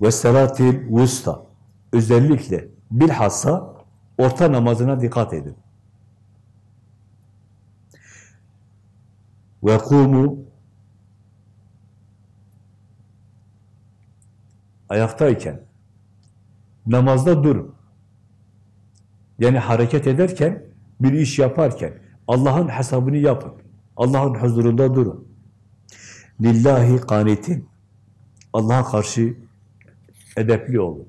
Ve selatil vusta. Özellikle bilhassa orta namazına dikkat edin. Ve kumu ayaktayken namazda durun. Yani hareket ederken, bir iş yaparken Allah'ın hesabını yapın. Allah'ın huzurunda durun. Lillahi kanitin. Allah'a karşı edepli olun.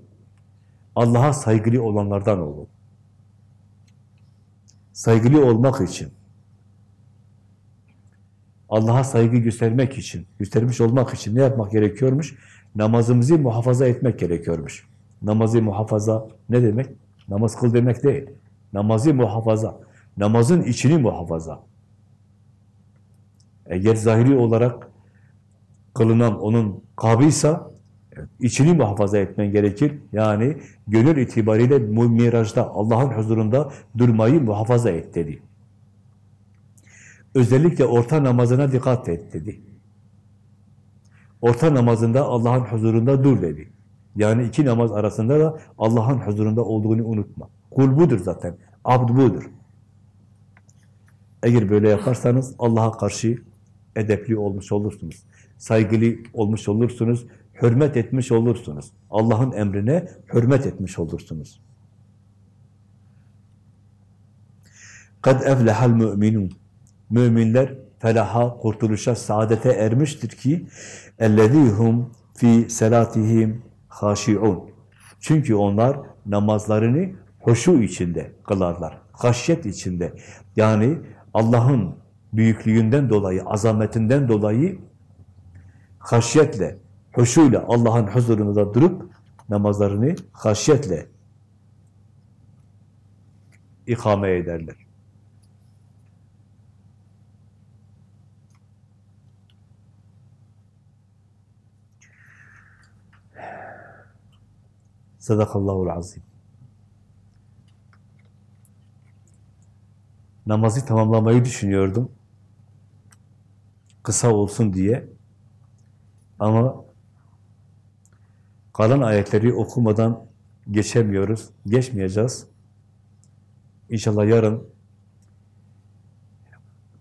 Allah'a saygılı olanlardan olun. saygılı olmak için, Allah'a saygı göstermek için, göstermiş olmak için ne yapmak gerekiyormuş? Namazımızı muhafaza etmek gerekiyormuş. Namazı muhafaza ne demek? Namaz kıl demek değil. Namazı muhafaza. Namazın içini muhafaza. Eğer zahiri olarak kılınan onun kabıysa içini muhafaza etmen gerekir. Yani gönül itibariyle mirajda, Allah'ın huzurunda durmayı muhafaza et dedi. Özellikle orta namazına dikkat et dedi. Orta namazında Allah'ın huzurunda dur dedi. Yani iki namaz arasında da Allah'ın huzurunda olduğunu unutma. Kul budur zaten. Abd budur. Eğer böyle yaparsanız Allah'a karşı edepli olmuş olursunuz. Saygılı olmuş olursunuz. Hürmet etmiş olursunuz. Allah'ın emrine hürmet etmiş olursunuz. Kad eflehal müminun. Müminler felaha, kurtuluşa, saadete ermiştir ki ellezîhum fi selatihim haşi'un. Çünkü onlar namazlarını hoşu içinde kılarlar. Haşyet içinde. Yani Allah'ın büyüklüğünden dolayı, azametinden dolayı haşyetle, hoşuyla Allah'ın huzurunda durup namazlarını haşyetle ikame ederler. Sadakallahul azim. Namazı tamamlamayı düşünüyordum. Kısa olsun diye. Ama kalan ayetleri okumadan geçemiyoruz. Geçmeyeceğiz. İnşallah yarın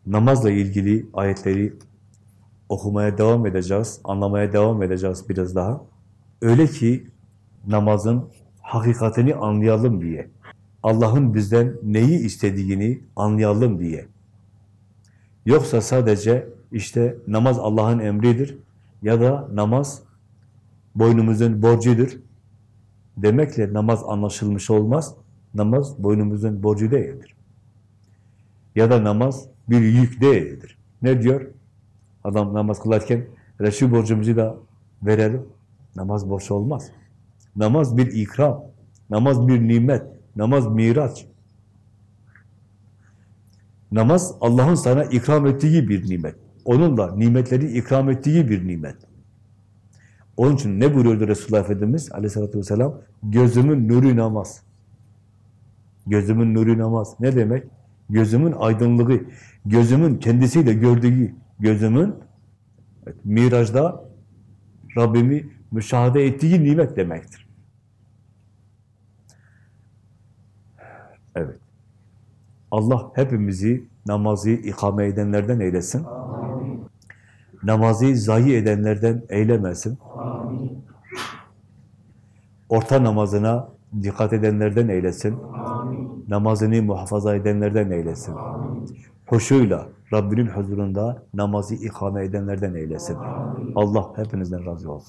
namazla ilgili ayetleri okumaya devam edeceğiz. Anlamaya devam edeceğiz biraz daha. Öyle ki namazın hakikatini anlayalım diye. Allah'ın bizden neyi istediğini anlayalım diye. Yoksa sadece işte namaz Allah'ın emridir ya da namaz boynumuzun borcudur demekle namaz anlaşılmış olmaz. Namaz boynumuzun borcu değildir. Ya da namaz bir yük değildir. Ne diyor? Adam namaz kılarken reşi borcumuzu da verelim. Namaz borç olmaz. Namaz bir ikram, namaz bir nimet, namaz miraç. Namaz Allah'ın sana ikram ettiği bir nimet. Onunla nimetleri ikram ettiği bir nimet. Onun için ne buyuruyordu Resulullah Efendimiz aleyhissalatü vesselam? Gözümün nuru namaz. Gözümün nuru namaz. Ne demek? Gözümün aydınlığı, gözümün kendisiyle gördüğü, gözümün evet, mirajda Rabbimi müşahede ettiği nimet demektir. Evet. Allah hepimizi namazı ikame edenlerden eylesin. Namazı zayi edenlerden eylemesin. Orta namazına dikkat edenlerden eylesin. Namazını muhafaza edenlerden eylesin. Hoşuyla Rabbinin huzurunda namazı ikame edenlerden eylesin. Allah hepinizden razı olsun.